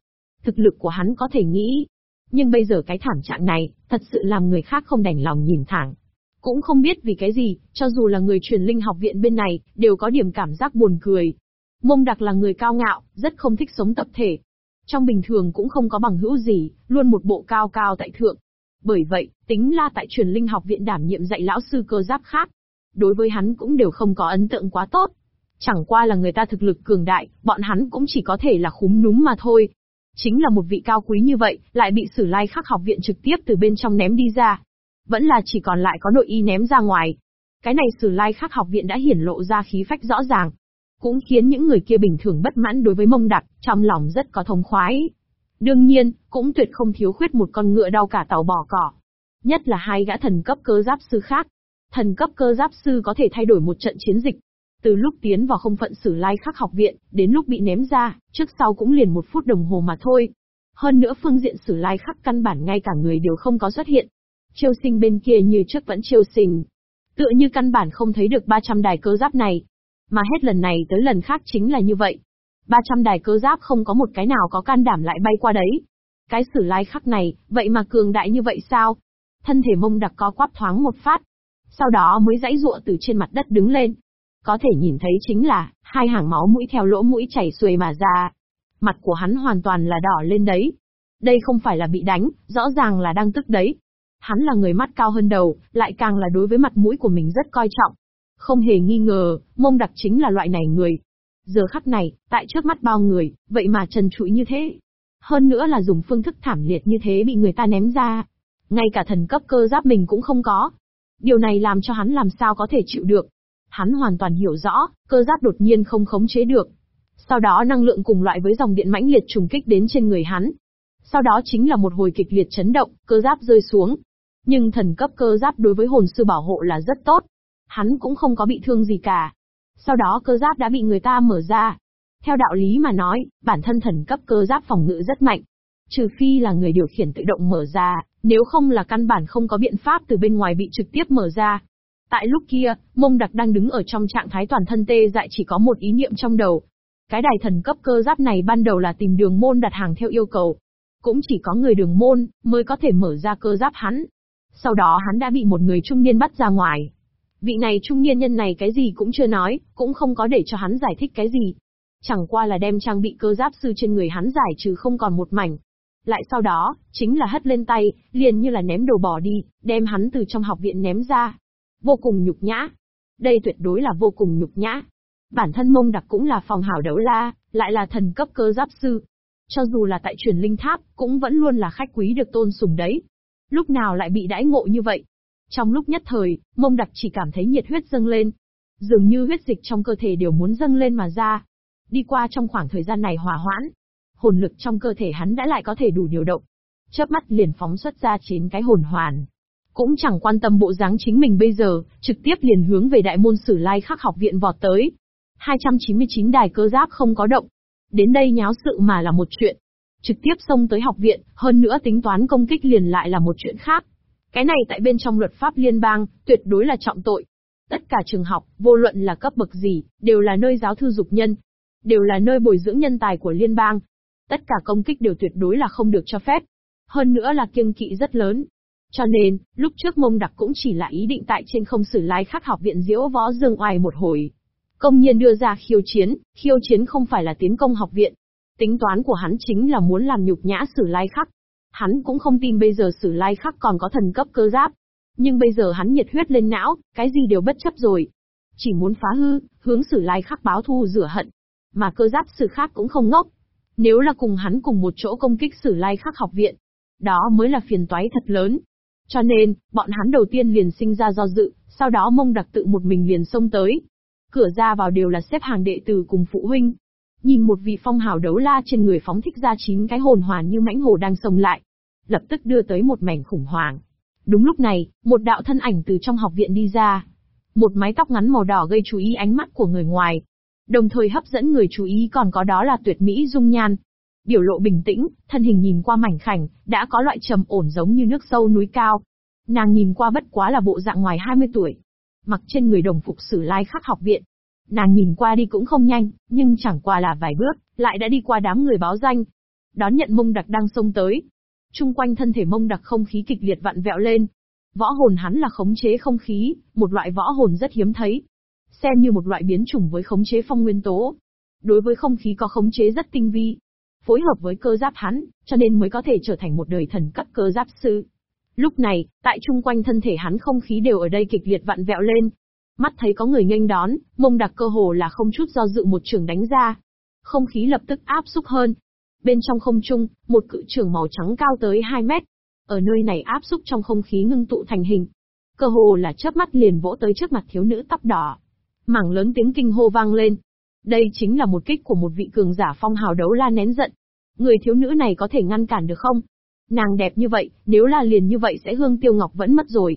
Thực lực của hắn có thể nghĩ. Nhưng bây giờ cái thảm trạng này, thật sự làm người khác không đành lòng nhìn thẳng. Cũng không biết vì cái gì, cho dù là người truyền linh học viện bên này, đều có điểm cảm giác buồn cười. Mông đặc là người cao ngạo, rất không thích sống tập thể. Trong bình thường cũng không có bằng hữu gì, luôn một bộ cao cao tại thượng. Bởi vậy, tính la tại truyền linh học viện đảm nhiệm dạy lão sư cơ giáp khác. Đối với hắn cũng đều không có ấn tượng quá tốt. Chẳng qua là người ta thực lực cường đại, bọn hắn cũng chỉ có thể là khúm núm mà thôi. Chính là một vị cao quý như vậy, lại bị sử lai khắc học viện trực tiếp từ bên trong ném đi ra, vẫn là chỉ còn lại có nội y ném ra ngoài. Cái này sử lai khắc học viện đã hiển lộ ra khí phách rõ ràng. Cũng khiến những người kia bình thường bất mãn đối với mông đặc, trong lòng rất có thông khoái. Đương nhiên, cũng tuyệt không thiếu khuyết một con ngựa đau cả tàu bò cỏ. Nhất là hai gã thần cấp cơ giáp sư khác. Thần cấp cơ giáp sư có thể thay đổi một trận chiến dịch. Từ lúc tiến vào không phận sử lai khắc học viện, đến lúc bị ném ra, trước sau cũng liền một phút đồng hồ mà thôi. Hơn nữa phương diện sử lai khắc căn bản ngay cả người đều không có xuất hiện, Chiêu sinh bên kia như trước vẫn chiêu sinh. Tựa như căn bản không thấy được 300 đài cơ giáp này. Mà hết lần này tới lần khác chính là như vậy. 300 đài cơ giáp không có một cái nào có can đảm lại bay qua đấy. Cái sử lai khắc này, vậy mà cường đại như vậy sao? Thân thể mông đặc co quắp thoáng một phát. Sau đó mới dãy ruộng từ trên mặt đất đứng lên. Có thể nhìn thấy chính là, hai hàng máu mũi theo lỗ mũi chảy xuôi mà ra. Mặt của hắn hoàn toàn là đỏ lên đấy. Đây không phải là bị đánh, rõ ràng là đang tức đấy. Hắn là người mắt cao hơn đầu, lại càng là đối với mặt mũi của mình rất coi trọng. Không hề nghi ngờ, mông đặc chính là loại này người. Giờ khắc này, tại trước mắt bao người, vậy mà trần trụi như thế. Hơn nữa là dùng phương thức thảm liệt như thế bị người ta ném ra. Ngay cả thần cấp cơ giáp mình cũng không có. Điều này làm cho hắn làm sao có thể chịu được. Hắn hoàn toàn hiểu rõ, cơ giáp đột nhiên không khống chế được. Sau đó năng lượng cùng loại với dòng điện mãnh liệt trùng kích đến trên người hắn. Sau đó chính là một hồi kịch liệt chấn động, cơ giáp rơi xuống, nhưng thần cấp cơ giáp đối với hồn sư bảo hộ là rất tốt. Hắn cũng không có bị thương gì cả. Sau đó cơ giáp đã bị người ta mở ra. Theo đạo lý mà nói, bản thân thần cấp cơ giáp phòng ngự rất mạnh. Trừ phi là người điều khiển tự động mở ra, nếu không là căn bản không có biện pháp từ bên ngoài bị trực tiếp mở ra. Tại lúc kia, mông đặc đang đứng ở trong trạng thái toàn thân tê dại chỉ có một ý niệm trong đầu. Cái đài thần cấp cơ giáp này ban đầu là tìm đường môn đặt hàng theo yêu cầu. Cũng chỉ có người đường môn, mới có thể mở ra cơ giáp hắn. Sau đó hắn đã bị một người trung niên bắt ra ngoài. Vị này trung niên nhân này cái gì cũng chưa nói, cũng không có để cho hắn giải thích cái gì. Chẳng qua là đem trang bị cơ giáp sư trên người hắn giải trừ không còn một mảnh. Lại sau đó, chính là hất lên tay, liền như là ném đồ bỏ đi, đem hắn từ trong học viện ném ra. Vô cùng nhục nhã. Đây tuyệt đối là vô cùng nhục nhã. Bản thân mông đặc cũng là phòng hảo đấu la, lại là thần cấp cơ giáp sư. Cho dù là tại truyền linh tháp, cũng vẫn luôn là khách quý được tôn sùng đấy. Lúc nào lại bị đãi ngộ như vậy? Trong lúc nhất thời, mông đặc chỉ cảm thấy nhiệt huyết dâng lên. Dường như huyết dịch trong cơ thể đều muốn dâng lên mà ra. Đi qua trong khoảng thời gian này hòa hoãn, hồn lực trong cơ thể hắn đã lại có thể đủ điều động. Chớp mắt liền phóng xuất ra chín cái hồn hoàn. Cũng chẳng quan tâm bộ dáng chính mình bây giờ, trực tiếp liền hướng về đại môn sử lai khắc học viện vọt tới. 299 đài cơ giáp không có động. Đến đây nháo sự mà là một chuyện. Trực tiếp xông tới học viện, hơn nữa tính toán công kích liền lại là một chuyện khác. Cái này tại bên trong luật pháp liên bang, tuyệt đối là trọng tội. Tất cả trường học, vô luận là cấp bậc gì, đều là nơi giáo thư dục nhân, đều là nơi bồi dưỡng nhân tài của liên bang. Tất cả công kích đều tuyệt đối là không được cho phép. Hơn nữa là kiêng kỵ rất lớn. Cho nên, lúc trước mông đặc cũng chỉ là ý định tại trên không xử lai khắc học viện diễu võ dương oai một hồi. Công nhiên đưa ra khiêu chiến, khiêu chiến không phải là tiến công học viện. Tính toán của hắn chính là muốn làm nhục nhã sử lai khắc. Hắn cũng không tin bây giờ sử lai khắc còn có thần cấp cơ giáp. Nhưng bây giờ hắn nhiệt huyết lên não, cái gì đều bất chấp rồi. Chỉ muốn phá hư, hướng sử lai khắc báo thù rửa hận. Mà cơ giáp sử khác cũng không ngốc. Nếu là cùng hắn cùng một chỗ công kích sử lai khắc học viện, đó mới là phiền toái thật lớn. Cho nên, bọn hắn đầu tiên liền sinh ra do dự, sau đó mông đặc tự một mình liền xông tới. Cửa ra vào đều là xếp hàng đệ tử cùng phụ huynh. Nhìn một vị phong hào đấu la trên người phóng thích ra chín cái hồn hoàn như mãnh hồ đang xông lại. Lập tức đưa tới một mảnh khủng hoảng. Đúng lúc này, một đạo thân ảnh từ trong học viện đi ra. Một mái tóc ngắn màu đỏ gây chú ý ánh mắt của người ngoài. Đồng thời hấp dẫn người chú ý còn có đó là tuyệt mỹ dung nhan. Biểu lộ bình tĩnh, thân hình nhìn qua mảnh khảnh, đã có loại trầm ổn giống như nước sâu núi cao. Nàng nhìn qua bất quá là bộ dạng ngoài 20 tuổi. Mặc trên người đồng phục sử lai khắc học viện. Nàng nhìn qua đi cũng không nhanh, nhưng chẳng qua là vài bước, lại đã đi qua đám người báo danh. Đón nhận mông đặc đang xông tới. Trung quanh thân thể mông đặc không khí kịch liệt vặn vẹo lên. Võ hồn hắn là khống chế không khí, một loại võ hồn rất hiếm thấy, xem như một loại biến chủng với khống chế phong nguyên tố. Đối với không khí có khống chế rất tinh vi, phối hợp với cơ giáp hắn, cho nên mới có thể trở thành một đời thần cấp cơ giáp sư. Lúc này, tại chung quanh thân thể hắn không khí đều ở đây kịch liệt vặn vẹo lên. Mắt thấy có người nghênh đón, mông đặc cơ hồ là không chút do dự một trường đánh ra. Không khí lập tức áp xúc hơn. Bên trong không trung, một cự trường màu trắng cao tới 2 mét. Ở nơi này áp xúc trong không khí ngưng tụ thành hình. Cơ hồ là chớp mắt liền vỗ tới trước mặt thiếu nữ tóc đỏ. Mảng lớn tiếng kinh hô vang lên. Đây chính là một kích của một vị cường giả phong hào đấu la nén giận. Người thiếu nữ này có thể ngăn cản được không? Nàng đẹp như vậy, nếu là liền như vậy sẽ hương tiêu ngọc vẫn mất rồi.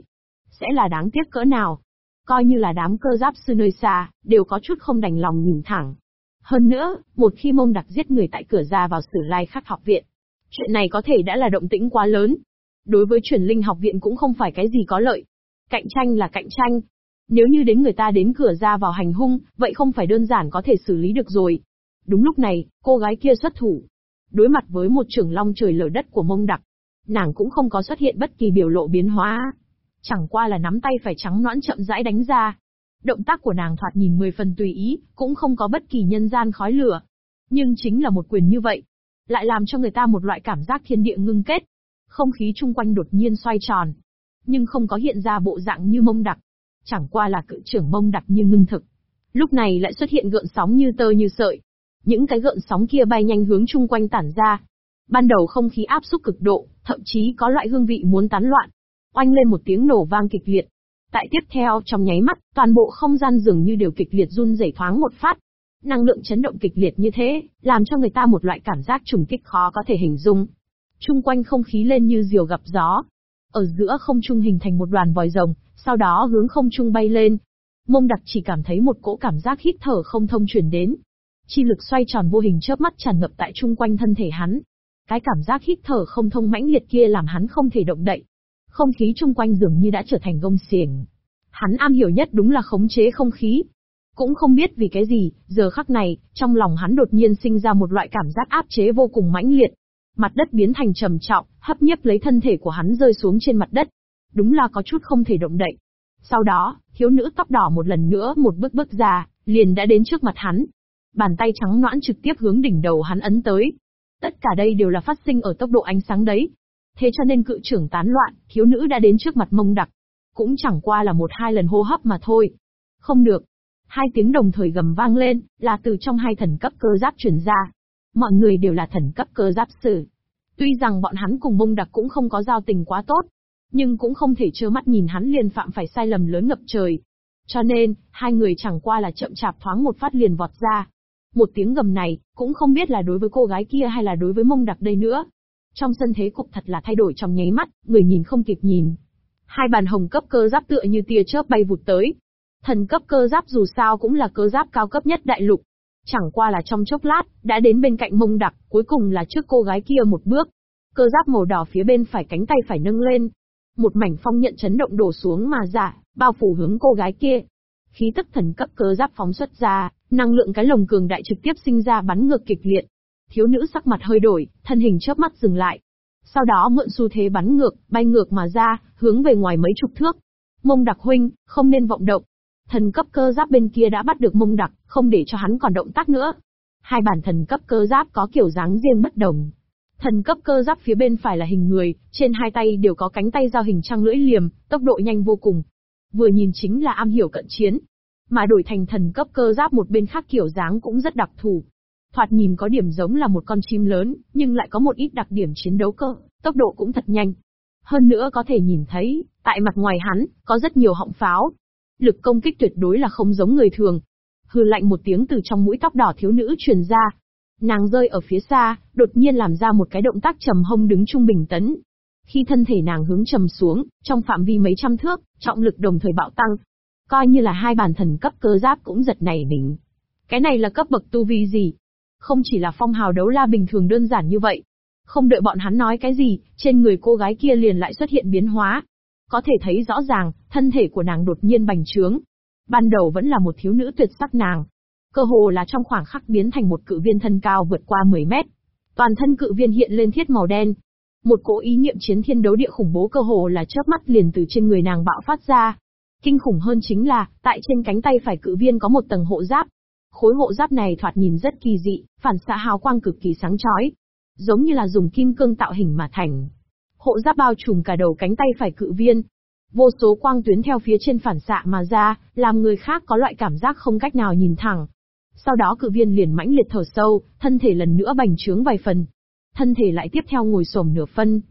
Sẽ là đáng tiếc cỡ nào? Coi như là đám cơ giáp sư nơi xa, đều có chút không đành lòng nhìn thẳng. Hơn nữa, một khi mông đặc giết người tại cửa ra vào sử lai khắc học viện, chuyện này có thể đã là động tĩnh quá lớn. Đối với truyền linh học viện cũng không phải cái gì có lợi. Cạnh tranh là cạnh tranh, nếu như đến người ta đến cửa ra vào hành hung, vậy không phải đơn giản có thể xử lý được rồi. Đúng lúc này, cô gái kia xuất thủ. Đối mặt với một trưởng long trời lở đất của mông đặc, nàng cũng không có xuất hiện bất kỳ biểu lộ biến hóa. Chẳng qua là nắm tay phải trắng nõn chậm rãi đánh ra. Động tác của nàng thoạt nhìn mười phần tùy ý, cũng không có bất kỳ nhân gian khói lửa. Nhưng chính là một quyền như vậy, lại làm cho người ta một loại cảm giác thiên địa ngưng kết. Không khí chung quanh đột nhiên xoay tròn, nhưng không có hiện ra bộ dạng như mông đặc chẳng qua là cự trưởng mông đặc như ngưng thực. Lúc này lại xuất hiện gợn sóng như tơ như sợi. Những cái gợn sóng kia bay nhanh hướng chung quanh tản ra. Ban đầu không khí áp xúc cực độ, thậm chí có loại hương vị muốn tán loạn. Oanh lên một tiếng nổ vang kịch liệt. Tại tiếp theo, trong nháy mắt, toàn bộ không gian dường như đều kịch liệt run rẩy thoáng một phát. Năng lượng chấn động kịch liệt như thế, làm cho người ta một loại cảm giác trùng kích khó có thể hình dung. Trung quanh không khí lên như diều gặp gió. Ở giữa không trung hình thành một đoàn vòi rồng, sau đó hướng không trung bay lên. Mông đặc chỉ cảm thấy một cỗ cảm giác hít thở không thông truyền đến. Chi lực xoay tròn vô hình chớp mắt tràn ngập tại chung quanh thân thể hắn. Cái cảm giác hít thở không thông mãnh liệt kia làm hắn không thể động đậy. Không khí chung quanh dường như đã trở thành gông xiềng. Hắn am hiểu nhất đúng là khống chế không khí. Cũng không biết vì cái gì, giờ khắc này, trong lòng hắn đột nhiên sinh ra một loại cảm giác áp chế vô cùng mãnh liệt. Mặt đất biến thành trầm trọng, hấp nhiếp lấy thân thể của hắn rơi xuống trên mặt đất. Đúng là có chút không thể động đậy. Sau đó, thiếu nữ tóc đỏ một lần nữa một bước bước ra, liền đã đến trước mặt hắn. Bàn tay trắng noãn trực tiếp hướng đỉnh đầu hắn ấn tới. Tất cả đây đều là phát sinh ở tốc độ ánh sáng đấy. Thế cho nên cự trưởng tán loạn, thiếu nữ đã đến trước mặt mông đặc. Cũng chẳng qua là một hai lần hô hấp mà thôi. Không được. Hai tiếng đồng thời gầm vang lên, là từ trong hai thần cấp cơ giáp truyền ra. Mọi người đều là thần cấp cơ giáp sử. Tuy rằng bọn hắn cùng mông đặc cũng không có giao tình quá tốt, nhưng cũng không thể trơ mắt nhìn hắn liền phạm phải sai lầm lớn ngập trời. Cho nên, hai người chẳng qua là chậm chạp thoáng một phát liền vọt ra. Một tiếng gầm này, cũng không biết là đối với cô gái kia hay là đối với mông đặc đây nữa. Trong sân thế cục thật là thay đổi trong nháy mắt, người nhìn không kịp nhìn. Hai bàn hồng cấp cơ giáp tựa như tia chớp bay vụt tới. Thần cấp cơ giáp dù sao cũng là cơ giáp cao cấp nhất đại lục. Chẳng qua là trong chốc lát, đã đến bên cạnh mông đặc, cuối cùng là trước cô gái kia một bước. Cơ giáp màu đỏ phía bên phải cánh tay phải nâng lên, một mảnh phong nhận chấn động đổ xuống mà giả, bao phủ hướng cô gái kia. Khí tức thần cấp cơ giáp phóng xuất ra, năng lượng cái lồng cường đại trực tiếp sinh ra bắn ngược kịch liệt. Thiếu nữ sắc mặt hơi đổi, thân hình chớp mắt dừng lại. Sau đó mượn xu thế bắn ngược, bay ngược mà ra, hướng về ngoài mấy chục thước. Mông đặc huynh, không nên vọng động. Thần cấp cơ giáp bên kia đã bắt được mông đặc, không để cho hắn còn động tác nữa. Hai bản thần cấp cơ giáp có kiểu dáng riêng bất đồng, Thần cấp cơ giáp phía bên phải là hình người, trên hai tay đều có cánh tay giao hình trăng lưỡi liềm, tốc độ nhanh vô cùng. Vừa nhìn chính là am hiểu cận chiến. Mà đổi thành thần cấp cơ giáp một bên khác kiểu dáng cũng rất đặc thù. Thoạt nhìn có điểm giống là một con chim lớn, nhưng lại có một ít đặc điểm chiến đấu cơ, tốc độ cũng thật nhanh. Hơn nữa có thể nhìn thấy, tại mặt ngoài hắn, có rất nhiều họng pháo. Lực công kích tuyệt đối là không giống người thường. Hư lạnh một tiếng từ trong mũi tóc đỏ thiếu nữ truyền ra, Nàng rơi ở phía xa, đột nhiên làm ra một cái động tác trầm hông đứng trung bình tấn. Khi thân thể nàng hướng trầm xuống, trong phạm vi mấy trăm thước, trọng lực đồng thời bạo tăng. Coi như là hai bản thần cấp cơ giáp cũng giật nảy mình. Cái này là cấp bậc tu vi gì? Không chỉ là phong hào đấu la bình thường đơn giản như vậy. Không đợi bọn hắn nói cái gì, trên người cô gái kia liền lại xuất hiện biến hóa. Có thể thấy rõ ràng, thân thể của nàng đột nhiên bành trướng. Ban đầu vẫn là một thiếu nữ tuyệt sắc nàng, cơ hồ là trong khoảng khắc biến thành một cự viên thân cao vượt qua 10 mét. Toàn thân cự viên hiện lên thiết màu đen. Một cỗ ý niệm chiến thiên đấu địa khủng bố cơ hồ là chớp mắt liền từ trên người nàng bạo phát ra. Kinh khủng hơn chính là, tại trên cánh tay phải cự viên có một tầng hộ giáp. Khối hộ giáp này thoạt nhìn rất kỳ dị, phản xạ hào quang cực kỳ sáng chói, giống như là dùng kim cương tạo hình mà thành. Hộ giáp bao trùm cả đầu cánh tay phải cự viên, vô số quang tuyến theo phía trên phản xạ mà ra, làm người khác có loại cảm giác không cách nào nhìn thẳng. Sau đó cự viên liền mãnh liệt thở sâu, thân thể lần nữa bành trướng vài phần. Thân thể lại tiếp theo ngồi xổm nửa phân.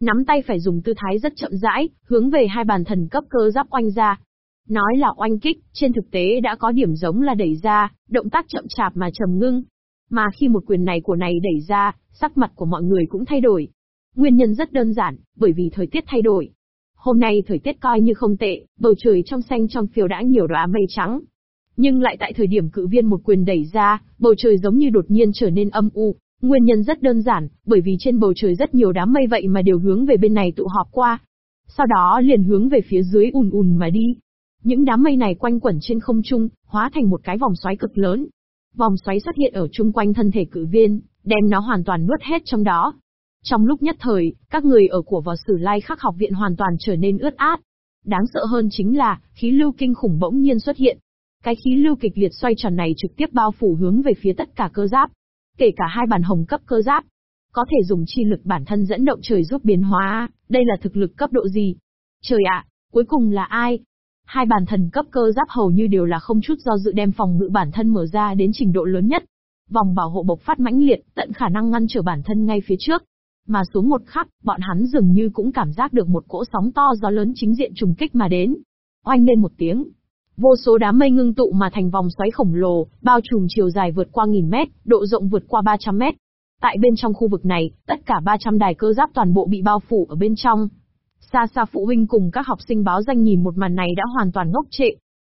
Nắm tay phải dùng tư thái rất chậm rãi, hướng về hai bàn thần cấp cơ giáp oanh ra. Nói là oanh kích, trên thực tế đã có điểm giống là đẩy ra, động tác chậm chạp mà trầm ngưng. Mà khi một quyền này của này đẩy ra, sắc mặt của mọi người cũng thay đổi. Nguyên nhân rất đơn giản, bởi vì thời tiết thay đổi. Hôm nay thời tiết coi như không tệ, bầu trời trong xanh trong phiêu đã nhiều đóa mây trắng, nhưng lại tại thời điểm cự viên một quyền đẩy ra, bầu trời giống như đột nhiên trở nên âm u. Nguyên nhân rất đơn giản, bởi vì trên bầu trời rất nhiều đám mây vậy mà đều hướng về bên này tụ họp qua. Sau đó liền hướng về phía dưới ùn ùn mà đi. Những đám mây này quanh quẩn trên không trung, hóa thành một cái vòng xoáy cực lớn. Vòng xoáy xuất hiện ở chung quanh thân thể cự viên, đem nó hoàn toàn nuốt hết trong đó. Trong lúc nhất thời, các người ở của vò sử lai khắc học viện hoàn toàn trở nên ướt át. Đáng sợ hơn chính là, khí lưu kinh khủng bỗng nhiên xuất hiện, cái khí lưu kịch liệt xoay tròn này trực tiếp bao phủ hướng về phía tất cả cơ giáp, kể cả hai bản hồng cấp cơ giáp. Có thể dùng chi lực bản thân dẫn động trời giúp biến hóa, đây là thực lực cấp độ gì? Trời ạ, cuối cùng là ai? Hai bản thần cấp cơ giáp hầu như đều là không chút do dự đem phòng ngự bản thân mở ra đến trình độ lớn nhất. Vòng bảo hộ bộc phát mãnh liệt, tận khả năng ngăn trở bản thân ngay phía trước. Mà xuống một khắc, bọn hắn dường như cũng cảm giác được một cỗ sóng to gió lớn chính diện trùng kích mà đến. Oanh lên một tiếng, Vô số đám mây ngưng tụ mà thành vòng xoáy khổng lồ, bao trùm chiều dài vượt qua nghìn mét, độ rộng vượt qua 300 mét. Tại bên trong khu vực này, tất cả 300 đài cơ giáp toàn bộ bị bao phủ ở bên trong. Xa xa phụ huynh cùng các học sinh báo danh nhìn một màn này đã hoàn toàn ngốc trệ.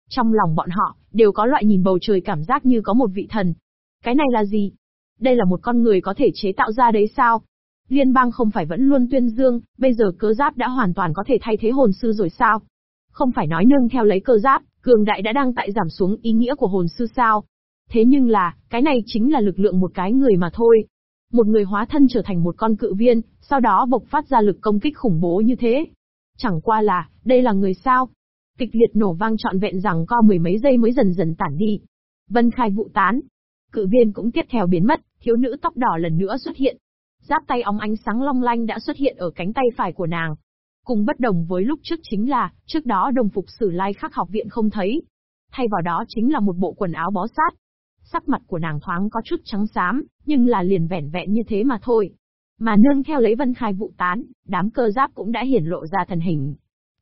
Trong lòng bọn họ, đều có loại nhìn bầu trời cảm giác như có một vị thần. Cái này là gì? Đây là một con người có thể chế tạo ra đấy sao? Liên bang không phải vẫn luôn tuyên dương, bây giờ cơ giáp đã hoàn toàn có thể thay thế hồn sư rồi sao? Không phải nói nương theo lấy cơ giáp, cường đại đã đang tại giảm xuống ý nghĩa của hồn sư sao? Thế nhưng là, cái này chính là lực lượng một cái người mà thôi. Một người hóa thân trở thành một con cự viên, sau đó bộc phát ra lực công kích khủng bố như thế. Chẳng qua là, đây là người sao? Kịch liệt nổ vang trọn vẹn rằng co mười mấy giây mới dần dần tản đi. Vân khai vụ tán. Cự viên cũng tiếp theo biến mất, thiếu nữ tóc đỏ lần nữa xuất hiện. Giáp tay óng ánh sáng long lanh đã xuất hiện ở cánh tay phải của nàng. Cùng bất đồng với lúc trước chính là, trước đó đồng phục sử lai khắc học viện không thấy. Thay vào đó chính là một bộ quần áo bó sát. Sắc mặt của nàng thoáng có chút trắng xám, nhưng là liền vẻn vẹn như thế mà thôi. Mà nương theo lấy vân khai vụ tán, đám cơ giáp cũng đã hiển lộ ra thần hình.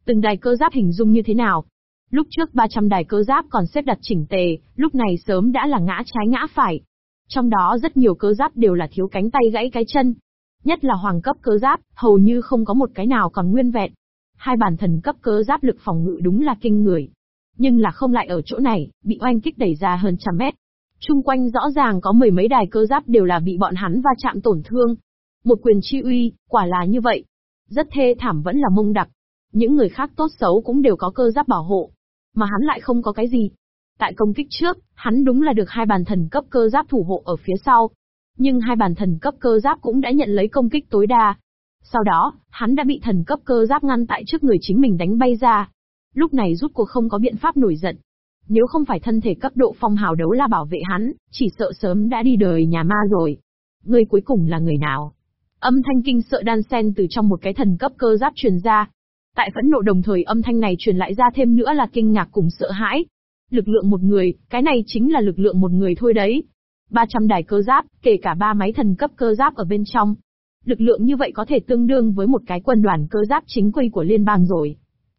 Từng đài cơ giáp hình dung như thế nào? Lúc trước 300 đài cơ giáp còn xếp đặt chỉnh tề, lúc này sớm đã là ngã trái ngã phải. Trong đó rất nhiều cơ giáp đều là thiếu cánh tay gãy cái chân. Nhất là hoàng cấp cơ giáp, hầu như không có một cái nào còn nguyên vẹn. Hai bản thần cấp cơ giáp lực phòng ngự đúng là kinh người. Nhưng là không lại ở chỗ này, bị oanh kích đẩy ra hơn trăm mét. Trung quanh rõ ràng có mười mấy đài cơ giáp đều là bị bọn hắn va chạm tổn thương. Một quyền chi uy, quả là như vậy. Rất thê thảm vẫn là mông đặc. Những người khác tốt xấu cũng đều có cơ giáp bảo hộ. Mà hắn lại không có cái gì. Tại công kích trước, hắn đúng là được hai bàn thần cấp cơ giáp thủ hộ ở phía sau. Nhưng hai bàn thần cấp cơ giáp cũng đã nhận lấy công kích tối đa. Sau đó, hắn đã bị thần cấp cơ giáp ngăn tại trước người chính mình đánh bay ra. Lúc này rút cuộc không có biện pháp nổi giận. Nếu không phải thân thể cấp độ phong hào đấu la bảo vệ hắn, chỉ sợ sớm đã đi đời nhà ma rồi. Người cuối cùng là người nào? Âm thanh kinh sợ đan sen từ trong một cái thần cấp cơ giáp truyền ra. Tại phẫn nộ đồng thời âm thanh này truyền lại ra thêm nữa là kinh ngạc cùng sợ hãi. Lực lượng một người, cái này chính là lực lượng một người thôi đấy. 300 đài cơ giáp, kể cả ba máy thần cấp cơ giáp ở bên trong. Lực lượng như vậy có thể tương đương với một cái quân đoàn cơ giáp chính quy của liên bang rồi.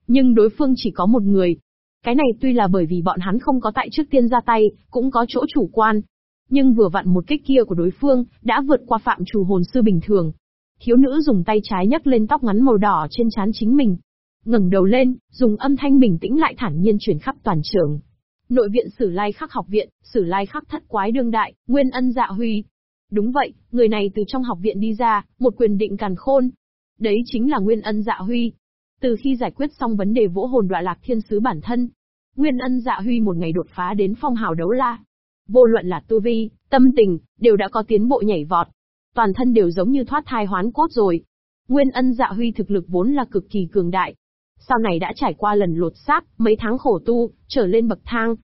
Nhưng đối phương chỉ có một người. Cái này tuy là bởi vì bọn hắn không có tại trước tiên ra tay, cũng có chỗ chủ quan. Nhưng vừa vặn một kích kia của đối phương, đã vượt qua phạm trù hồn sư bình thường. Thiếu nữ dùng tay trái nhấc lên tóc ngắn màu đỏ trên trán chính mình. ngẩng đầu lên, dùng âm thanh bình tĩnh lại thản nhiên truyền khắp toàn trường. Nội viện Sử Lai Khắc học viện, Sử Lai Khắc thất quái đương đại, Nguyên Ân Dạ Huy. Đúng vậy, người này từ trong học viện đi ra, một quyền định càn khôn. Đấy chính là Nguyên Ân Dạ Huy. Từ khi giải quyết xong vấn đề vỗ hồn đọa lạc thiên sứ bản thân, Nguyên Ân Dạ Huy một ngày đột phá đến phong hào đấu la. Vô luận là tu vi, tâm tình, đều đã có tiến bộ nhảy vọt. Toàn thân đều giống như thoát thai hoán cốt rồi. Nguyên Ân Dạ Huy thực lực vốn là cực kỳ cường đại, sau này đã trải qua lần lột xác, mấy tháng khổ tu, trở lên bậc thang.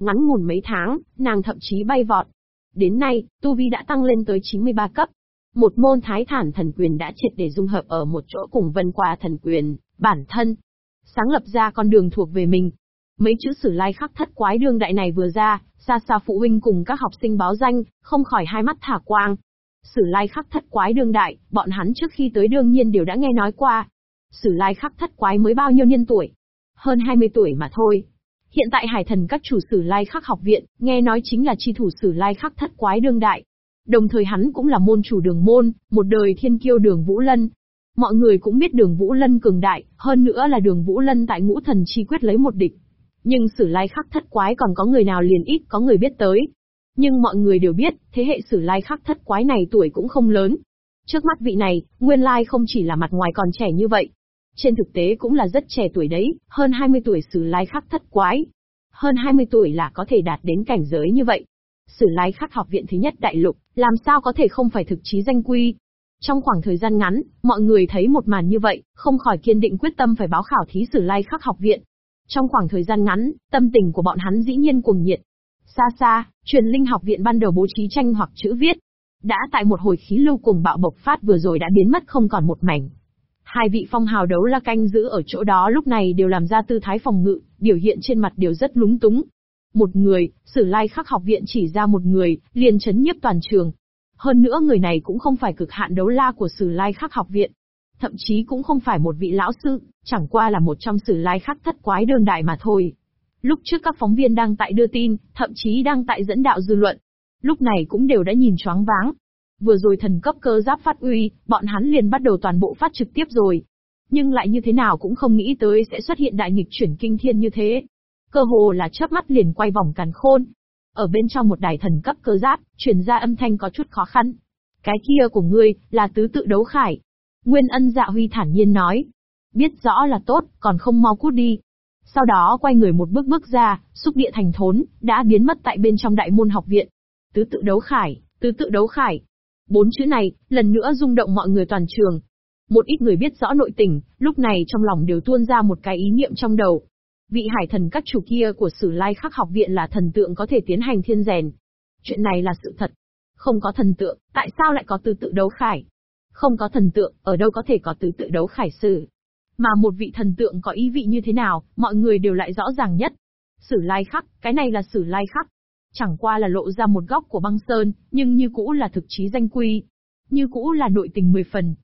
Ngắn ngủn mấy tháng, nàng thậm chí bay vọt. Đến nay, tu vi đã tăng lên tới 93 cấp. Một môn thái thản thần quyền đã triệt để dung hợp ở một chỗ cùng vân qua thần quyền, bản thân. Sáng lập ra con đường thuộc về mình. Mấy chữ sử lai khắc thất quái đương đại này vừa ra, xa xa phụ huynh cùng các học sinh báo danh, không khỏi hai mắt thả quang. Sử lai khắc thất quái đương đại, bọn hắn trước khi tới đương nhiên đều đã nghe nói qua, Sử lai khắc thất quái mới bao nhiêu niên tuổi? Hơn 20 tuổi mà thôi. Hiện tại hải thần các chủ sử lai khắc học viện, nghe nói chính là chi thủ sử lai khắc thất quái đương đại. Đồng thời hắn cũng là môn chủ đường môn, một đời thiên kiêu đường Vũ Lân. Mọi người cũng biết đường Vũ Lân cường đại, hơn nữa là đường Vũ Lân tại ngũ thần chi quyết lấy một địch. Nhưng sử lai khắc thất quái còn có người nào liền ít có người biết tới. Nhưng mọi người đều biết, thế hệ sử lai khắc thất quái này tuổi cũng không lớn. Trước mắt vị này, nguyên lai không chỉ là mặt ngoài còn trẻ như vậy, trên thực tế cũng là rất trẻ tuổi đấy, hơn 20 tuổi sử lai khắc thất quái. Hơn 20 tuổi là có thể đạt đến cảnh giới như vậy. Sử lai khắc học viện thứ nhất đại lục, làm sao có thể không phải thực chí danh quy. Trong khoảng thời gian ngắn, mọi người thấy một màn như vậy, không khỏi kiên định quyết tâm phải báo khảo thí sử lai khắc học viện. Trong khoảng thời gian ngắn, tâm tình của bọn hắn dĩ nhiên cuồng nhiệt. Xa xa, truyền linh học viện ban đầu bố trí tranh hoặc chữ viết. Đã tại một hồi khí lưu cuồng bạo bộc phát vừa rồi đã biến mất không còn một mảnh. Hai vị phong hào đấu la canh giữ ở chỗ đó lúc này đều làm ra tư thái phòng ngự, biểu hiện trên mặt đều rất lúng túng. Một người, sử lai khắc học viện chỉ ra một người, liền chấn nhiếp toàn trường. Hơn nữa người này cũng không phải cực hạn đấu la của sử lai khắc học viện. Thậm chí cũng không phải một vị lão sư, chẳng qua là một trong sử lai khắc thất quái đương đại mà thôi. Lúc trước các phóng viên đang tại đưa tin, thậm chí đang tại dẫn đạo dư luận. Lúc này cũng đều đã nhìn choáng váng, Vừa rồi thần cấp cơ giáp phát uy, bọn hắn liền bắt đầu toàn bộ phát trực tiếp rồi. Nhưng lại như thế nào cũng không nghĩ tới sẽ xuất hiện đại nghịch chuyển kinh thiên như thế. Cơ hồ là chớp mắt liền quay vòng càn khôn. Ở bên trong một đài thần cấp cơ giáp, truyền ra âm thanh có chút khó khăn. Cái kia của ngươi, là tứ tự đấu khải. Nguyên ân dạ huy thản nhiên nói. Biết rõ là tốt, còn không mau cút đi. Sau đó quay người một bước bước ra, xúc địa thành thốn, đã biến mất tại bên trong đại môn học viện. Tứ tự đấu khải, tứ tự đấu khải. Bốn chữ này, lần nữa rung động mọi người toàn trường. Một ít người biết rõ nội tình, lúc này trong lòng đều tuôn ra một cái ý niệm trong đầu. Vị hải thần các chủ kia của sử lai khắc học viện là thần tượng có thể tiến hành thiên rèn. Chuyện này là sự thật. Không có thần tượng, tại sao lại có tứ tự đấu khải? Không có thần tượng, ở đâu có thể có tứ tự đấu khải sử? Mà một vị thần tượng có ý vị như thế nào, mọi người đều lại rõ ràng nhất. Sử lai khắc, cái này là sử lai khắc. Chẳng qua là lộ ra một góc của băng sơn, nhưng như cũ là thực chí danh quy. Như cũ là nội tình mười phần.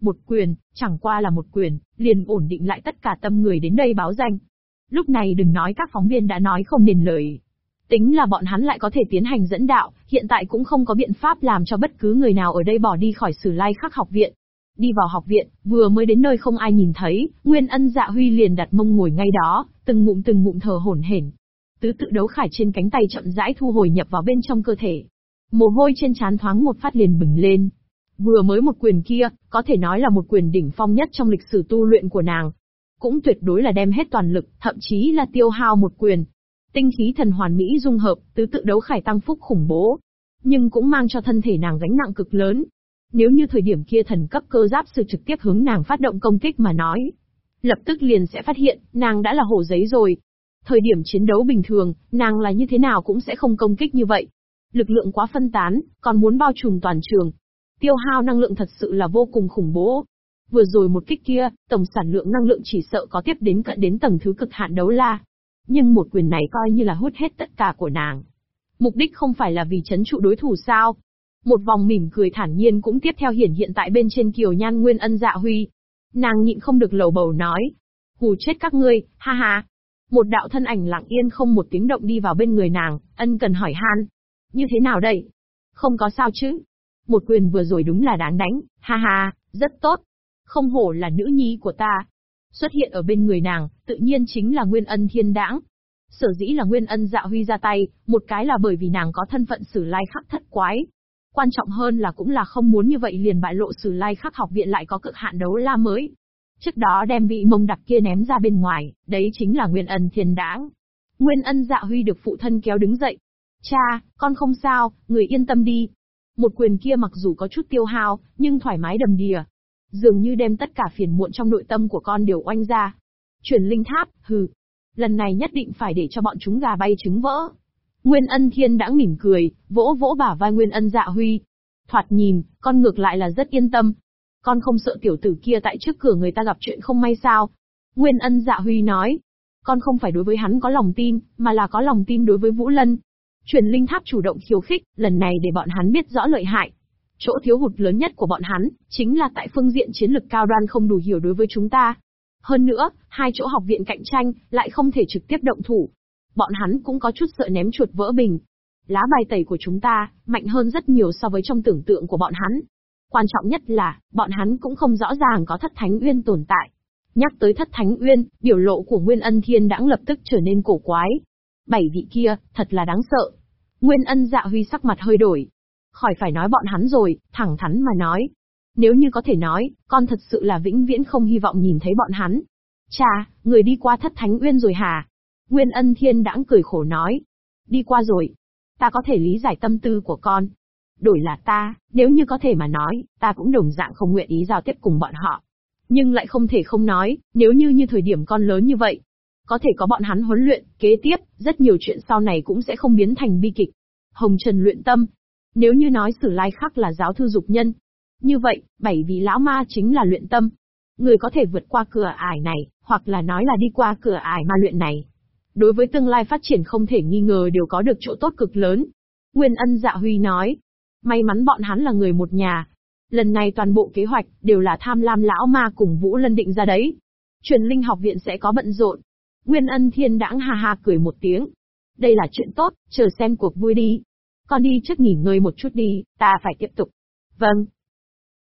Một quyền, chẳng qua là một quyền, liền ổn định lại tất cả tâm người đến đây báo danh. Lúc này đừng nói các phóng viên đã nói không nên lời. Tính là bọn hắn lại có thể tiến hành dẫn đạo, hiện tại cũng không có biện pháp làm cho bất cứ người nào ở đây bỏ đi khỏi sử lai khắc học viện. Đi vào học viện, vừa mới đến nơi không ai nhìn thấy, Nguyên Ân Dạ Huy liền đặt mông ngồi ngay đó, từng ngụm từng ngụm thở hổn hển. Tứ tự đấu khải trên cánh tay chậm rãi thu hồi nhập vào bên trong cơ thể. Mồ hôi trên trán thoáng một phát liền bừng lên. Vừa mới một quyền kia, có thể nói là một quyền đỉnh phong nhất trong lịch sử tu luyện của nàng. Cũng tuyệt đối là đem hết toàn lực, thậm chí là tiêu hao một quyền. Tinh khí thần hoàn mỹ dung hợp, tứ tự đấu khải tăng phúc khủng bố. Nhưng cũng mang cho thân thể nàng gánh nặng cực lớn, nếu như thời điểm kia thần cấp cơ giáp sư trực tiếp hướng nàng phát động công kích mà nói, lập tức liền sẽ phát hiện, nàng đã là hổ giấy rồi. Thời điểm chiến đấu bình thường, nàng là như thế nào cũng sẽ không công kích như vậy. Lực lượng quá phân tán, còn muốn bao trùm toàn trường. Tiêu hao năng lượng thật sự là vô cùng khủng bố. Vừa rồi một kích kia, tổng sản lượng năng lượng chỉ sợ có tiếp đến cận đến tầng thứ cực hạn đấu la. Nhưng một quyền này coi như là hút hết tất cả của nàng. Mục đích không phải là vì chấn trụ đối thủ sao, một vòng mỉm cười thản nhiên cũng tiếp theo hiển hiện tại bên trên kiều nhan nguyên ân dạ huy. Nàng nhịn không được lầu bầu nói. Hù chết các ngươi, ha ha. Một đạo thân ảnh lặng yên không một tiếng động đi vào bên người nàng, ân cần hỏi han. Như thế nào đây? Không có sao chứ? Một quyền vừa rồi đúng là đáng đánh, ha ha, rất tốt. Không hổ là nữ nhi của ta. Xuất hiện ở bên người nàng, tự nhiên chính là Nguyên Ân Thiên Đãng. Sở dĩ là Nguyên Ân Dạ Huy ra tay, một cái là bởi vì nàng có thân phận sử lai khắc thất quái, Quan trọng hơn là cũng là không muốn như vậy liền bại lộ sử lai khắc học viện lại có cực hạn đấu la mới. Trước đó đem vị mông đặc kia ném ra bên ngoài, đấy chính là Nguyên Ân Thiên Đãng. Nguyên Ân Dạ Huy được phụ thân kéo đứng dậy. Cha, con không sao, người yên tâm đi. Một quyền kia mặc dù có chút tiêu hao, nhưng thoải mái đầm đìa. Dường như đem tất cả phiền muộn trong nội tâm của con đều oanh ra. Chuyển linh tháp, hừ. Lần này nhất định phải để cho bọn chúng gà bay trứng vỡ. Nguyên ân thiên đã mỉm cười, vỗ vỗ bả vai Nguyên ân dạ huy. Thoạt nhìn, con ngược lại là rất yên tâm. Con không sợ tiểu tử kia tại trước cửa người ta gặp chuyện không may sao. Nguyên ân dạ huy nói. Con không phải đối với hắn có lòng tin, mà là có lòng tin đối với Vũ Lân. Truyền linh tháp chủ động khiêu khích, lần này để bọn hắn biết rõ lợi hại. Chỗ thiếu hụt lớn nhất của bọn hắn, chính là tại phương diện chiến lực cao đoan không đủ hiểu đối với chúng ta. Hơn nữa, hai chỗ học viện cạnh tranh, lại không thể trực tiếp động thủ, bọn hắn cũng có chút sợ ném chuột vỡ bình. Lá bài tẩy của chúng ta, mạnh hơn rất nhiều so với trong tưởng tượng của bọn hắn. Quan trọng nhất là, bọn hắn cũng không rõ ràng có thất thánh uyên tồn tại. Nhắc tới thất thánh uyên, biểu lộ của Nguyên Ân Thiên đãng lập tức trở nên cổ quái. Bảy vị kia, thật là đáng sợ. Nguyên Ân dạ huy sắc mặt hơi đổi. Khỏi phải nói bọn hắn rồi, thẳng thắn mà nói. Nếu như có thể nói, con thật sự là vĩnh viễn không hy vọng nhìn thấy bọn hắn. Cha, người đi qua thất thánh uyên rồi hả? Nguyên ân thiên đãng cười khổ nói. Đi qua rồi. Ta có thể lý giải tâm tư của con. Đổi là ta, nếu như có thể mà nói, ta cũng đồng dạng không nguyện ý giao tiếp cùng bọn họ. Nhưng lại không thể không nói, nếu như như thời điểm con lớn như vậy. Có thể có bọn hắn huấn luyện, kế tiếp, rất nhiều chuyện sau này cũng sẽ không biến thành bi kịch. Hồng Trần luyện tâm. Nếu như nói sử lai khắc là giáo thư dục nhân. Như vậy, bảy vị lão ma chính là luyện tâm. Người có thể vượt qua cửa ải này, hoặc là nói là đi qua cửa ải ma luyện này, đối với tương lai phát triển không thể nghi ngờ đều có được chỗ tốt cực lớn. Nguyên ân dạ huy nói, may mắn bọn hắn là người một nhà. Lần này toàn bộ kế hoạch đều là tham lam lão ma cùng Vũ Lân định ra đấy. Truyền linh học viện sẽ có bận rộn. Nguyên ân thiên đãng ha ha cười một tiếng. Đây là chuyện tốt, chờ xem cuộc vui đi. Con đi trước nghỉ ngơi một chút đi, ta phải tiếp tục. Vâng.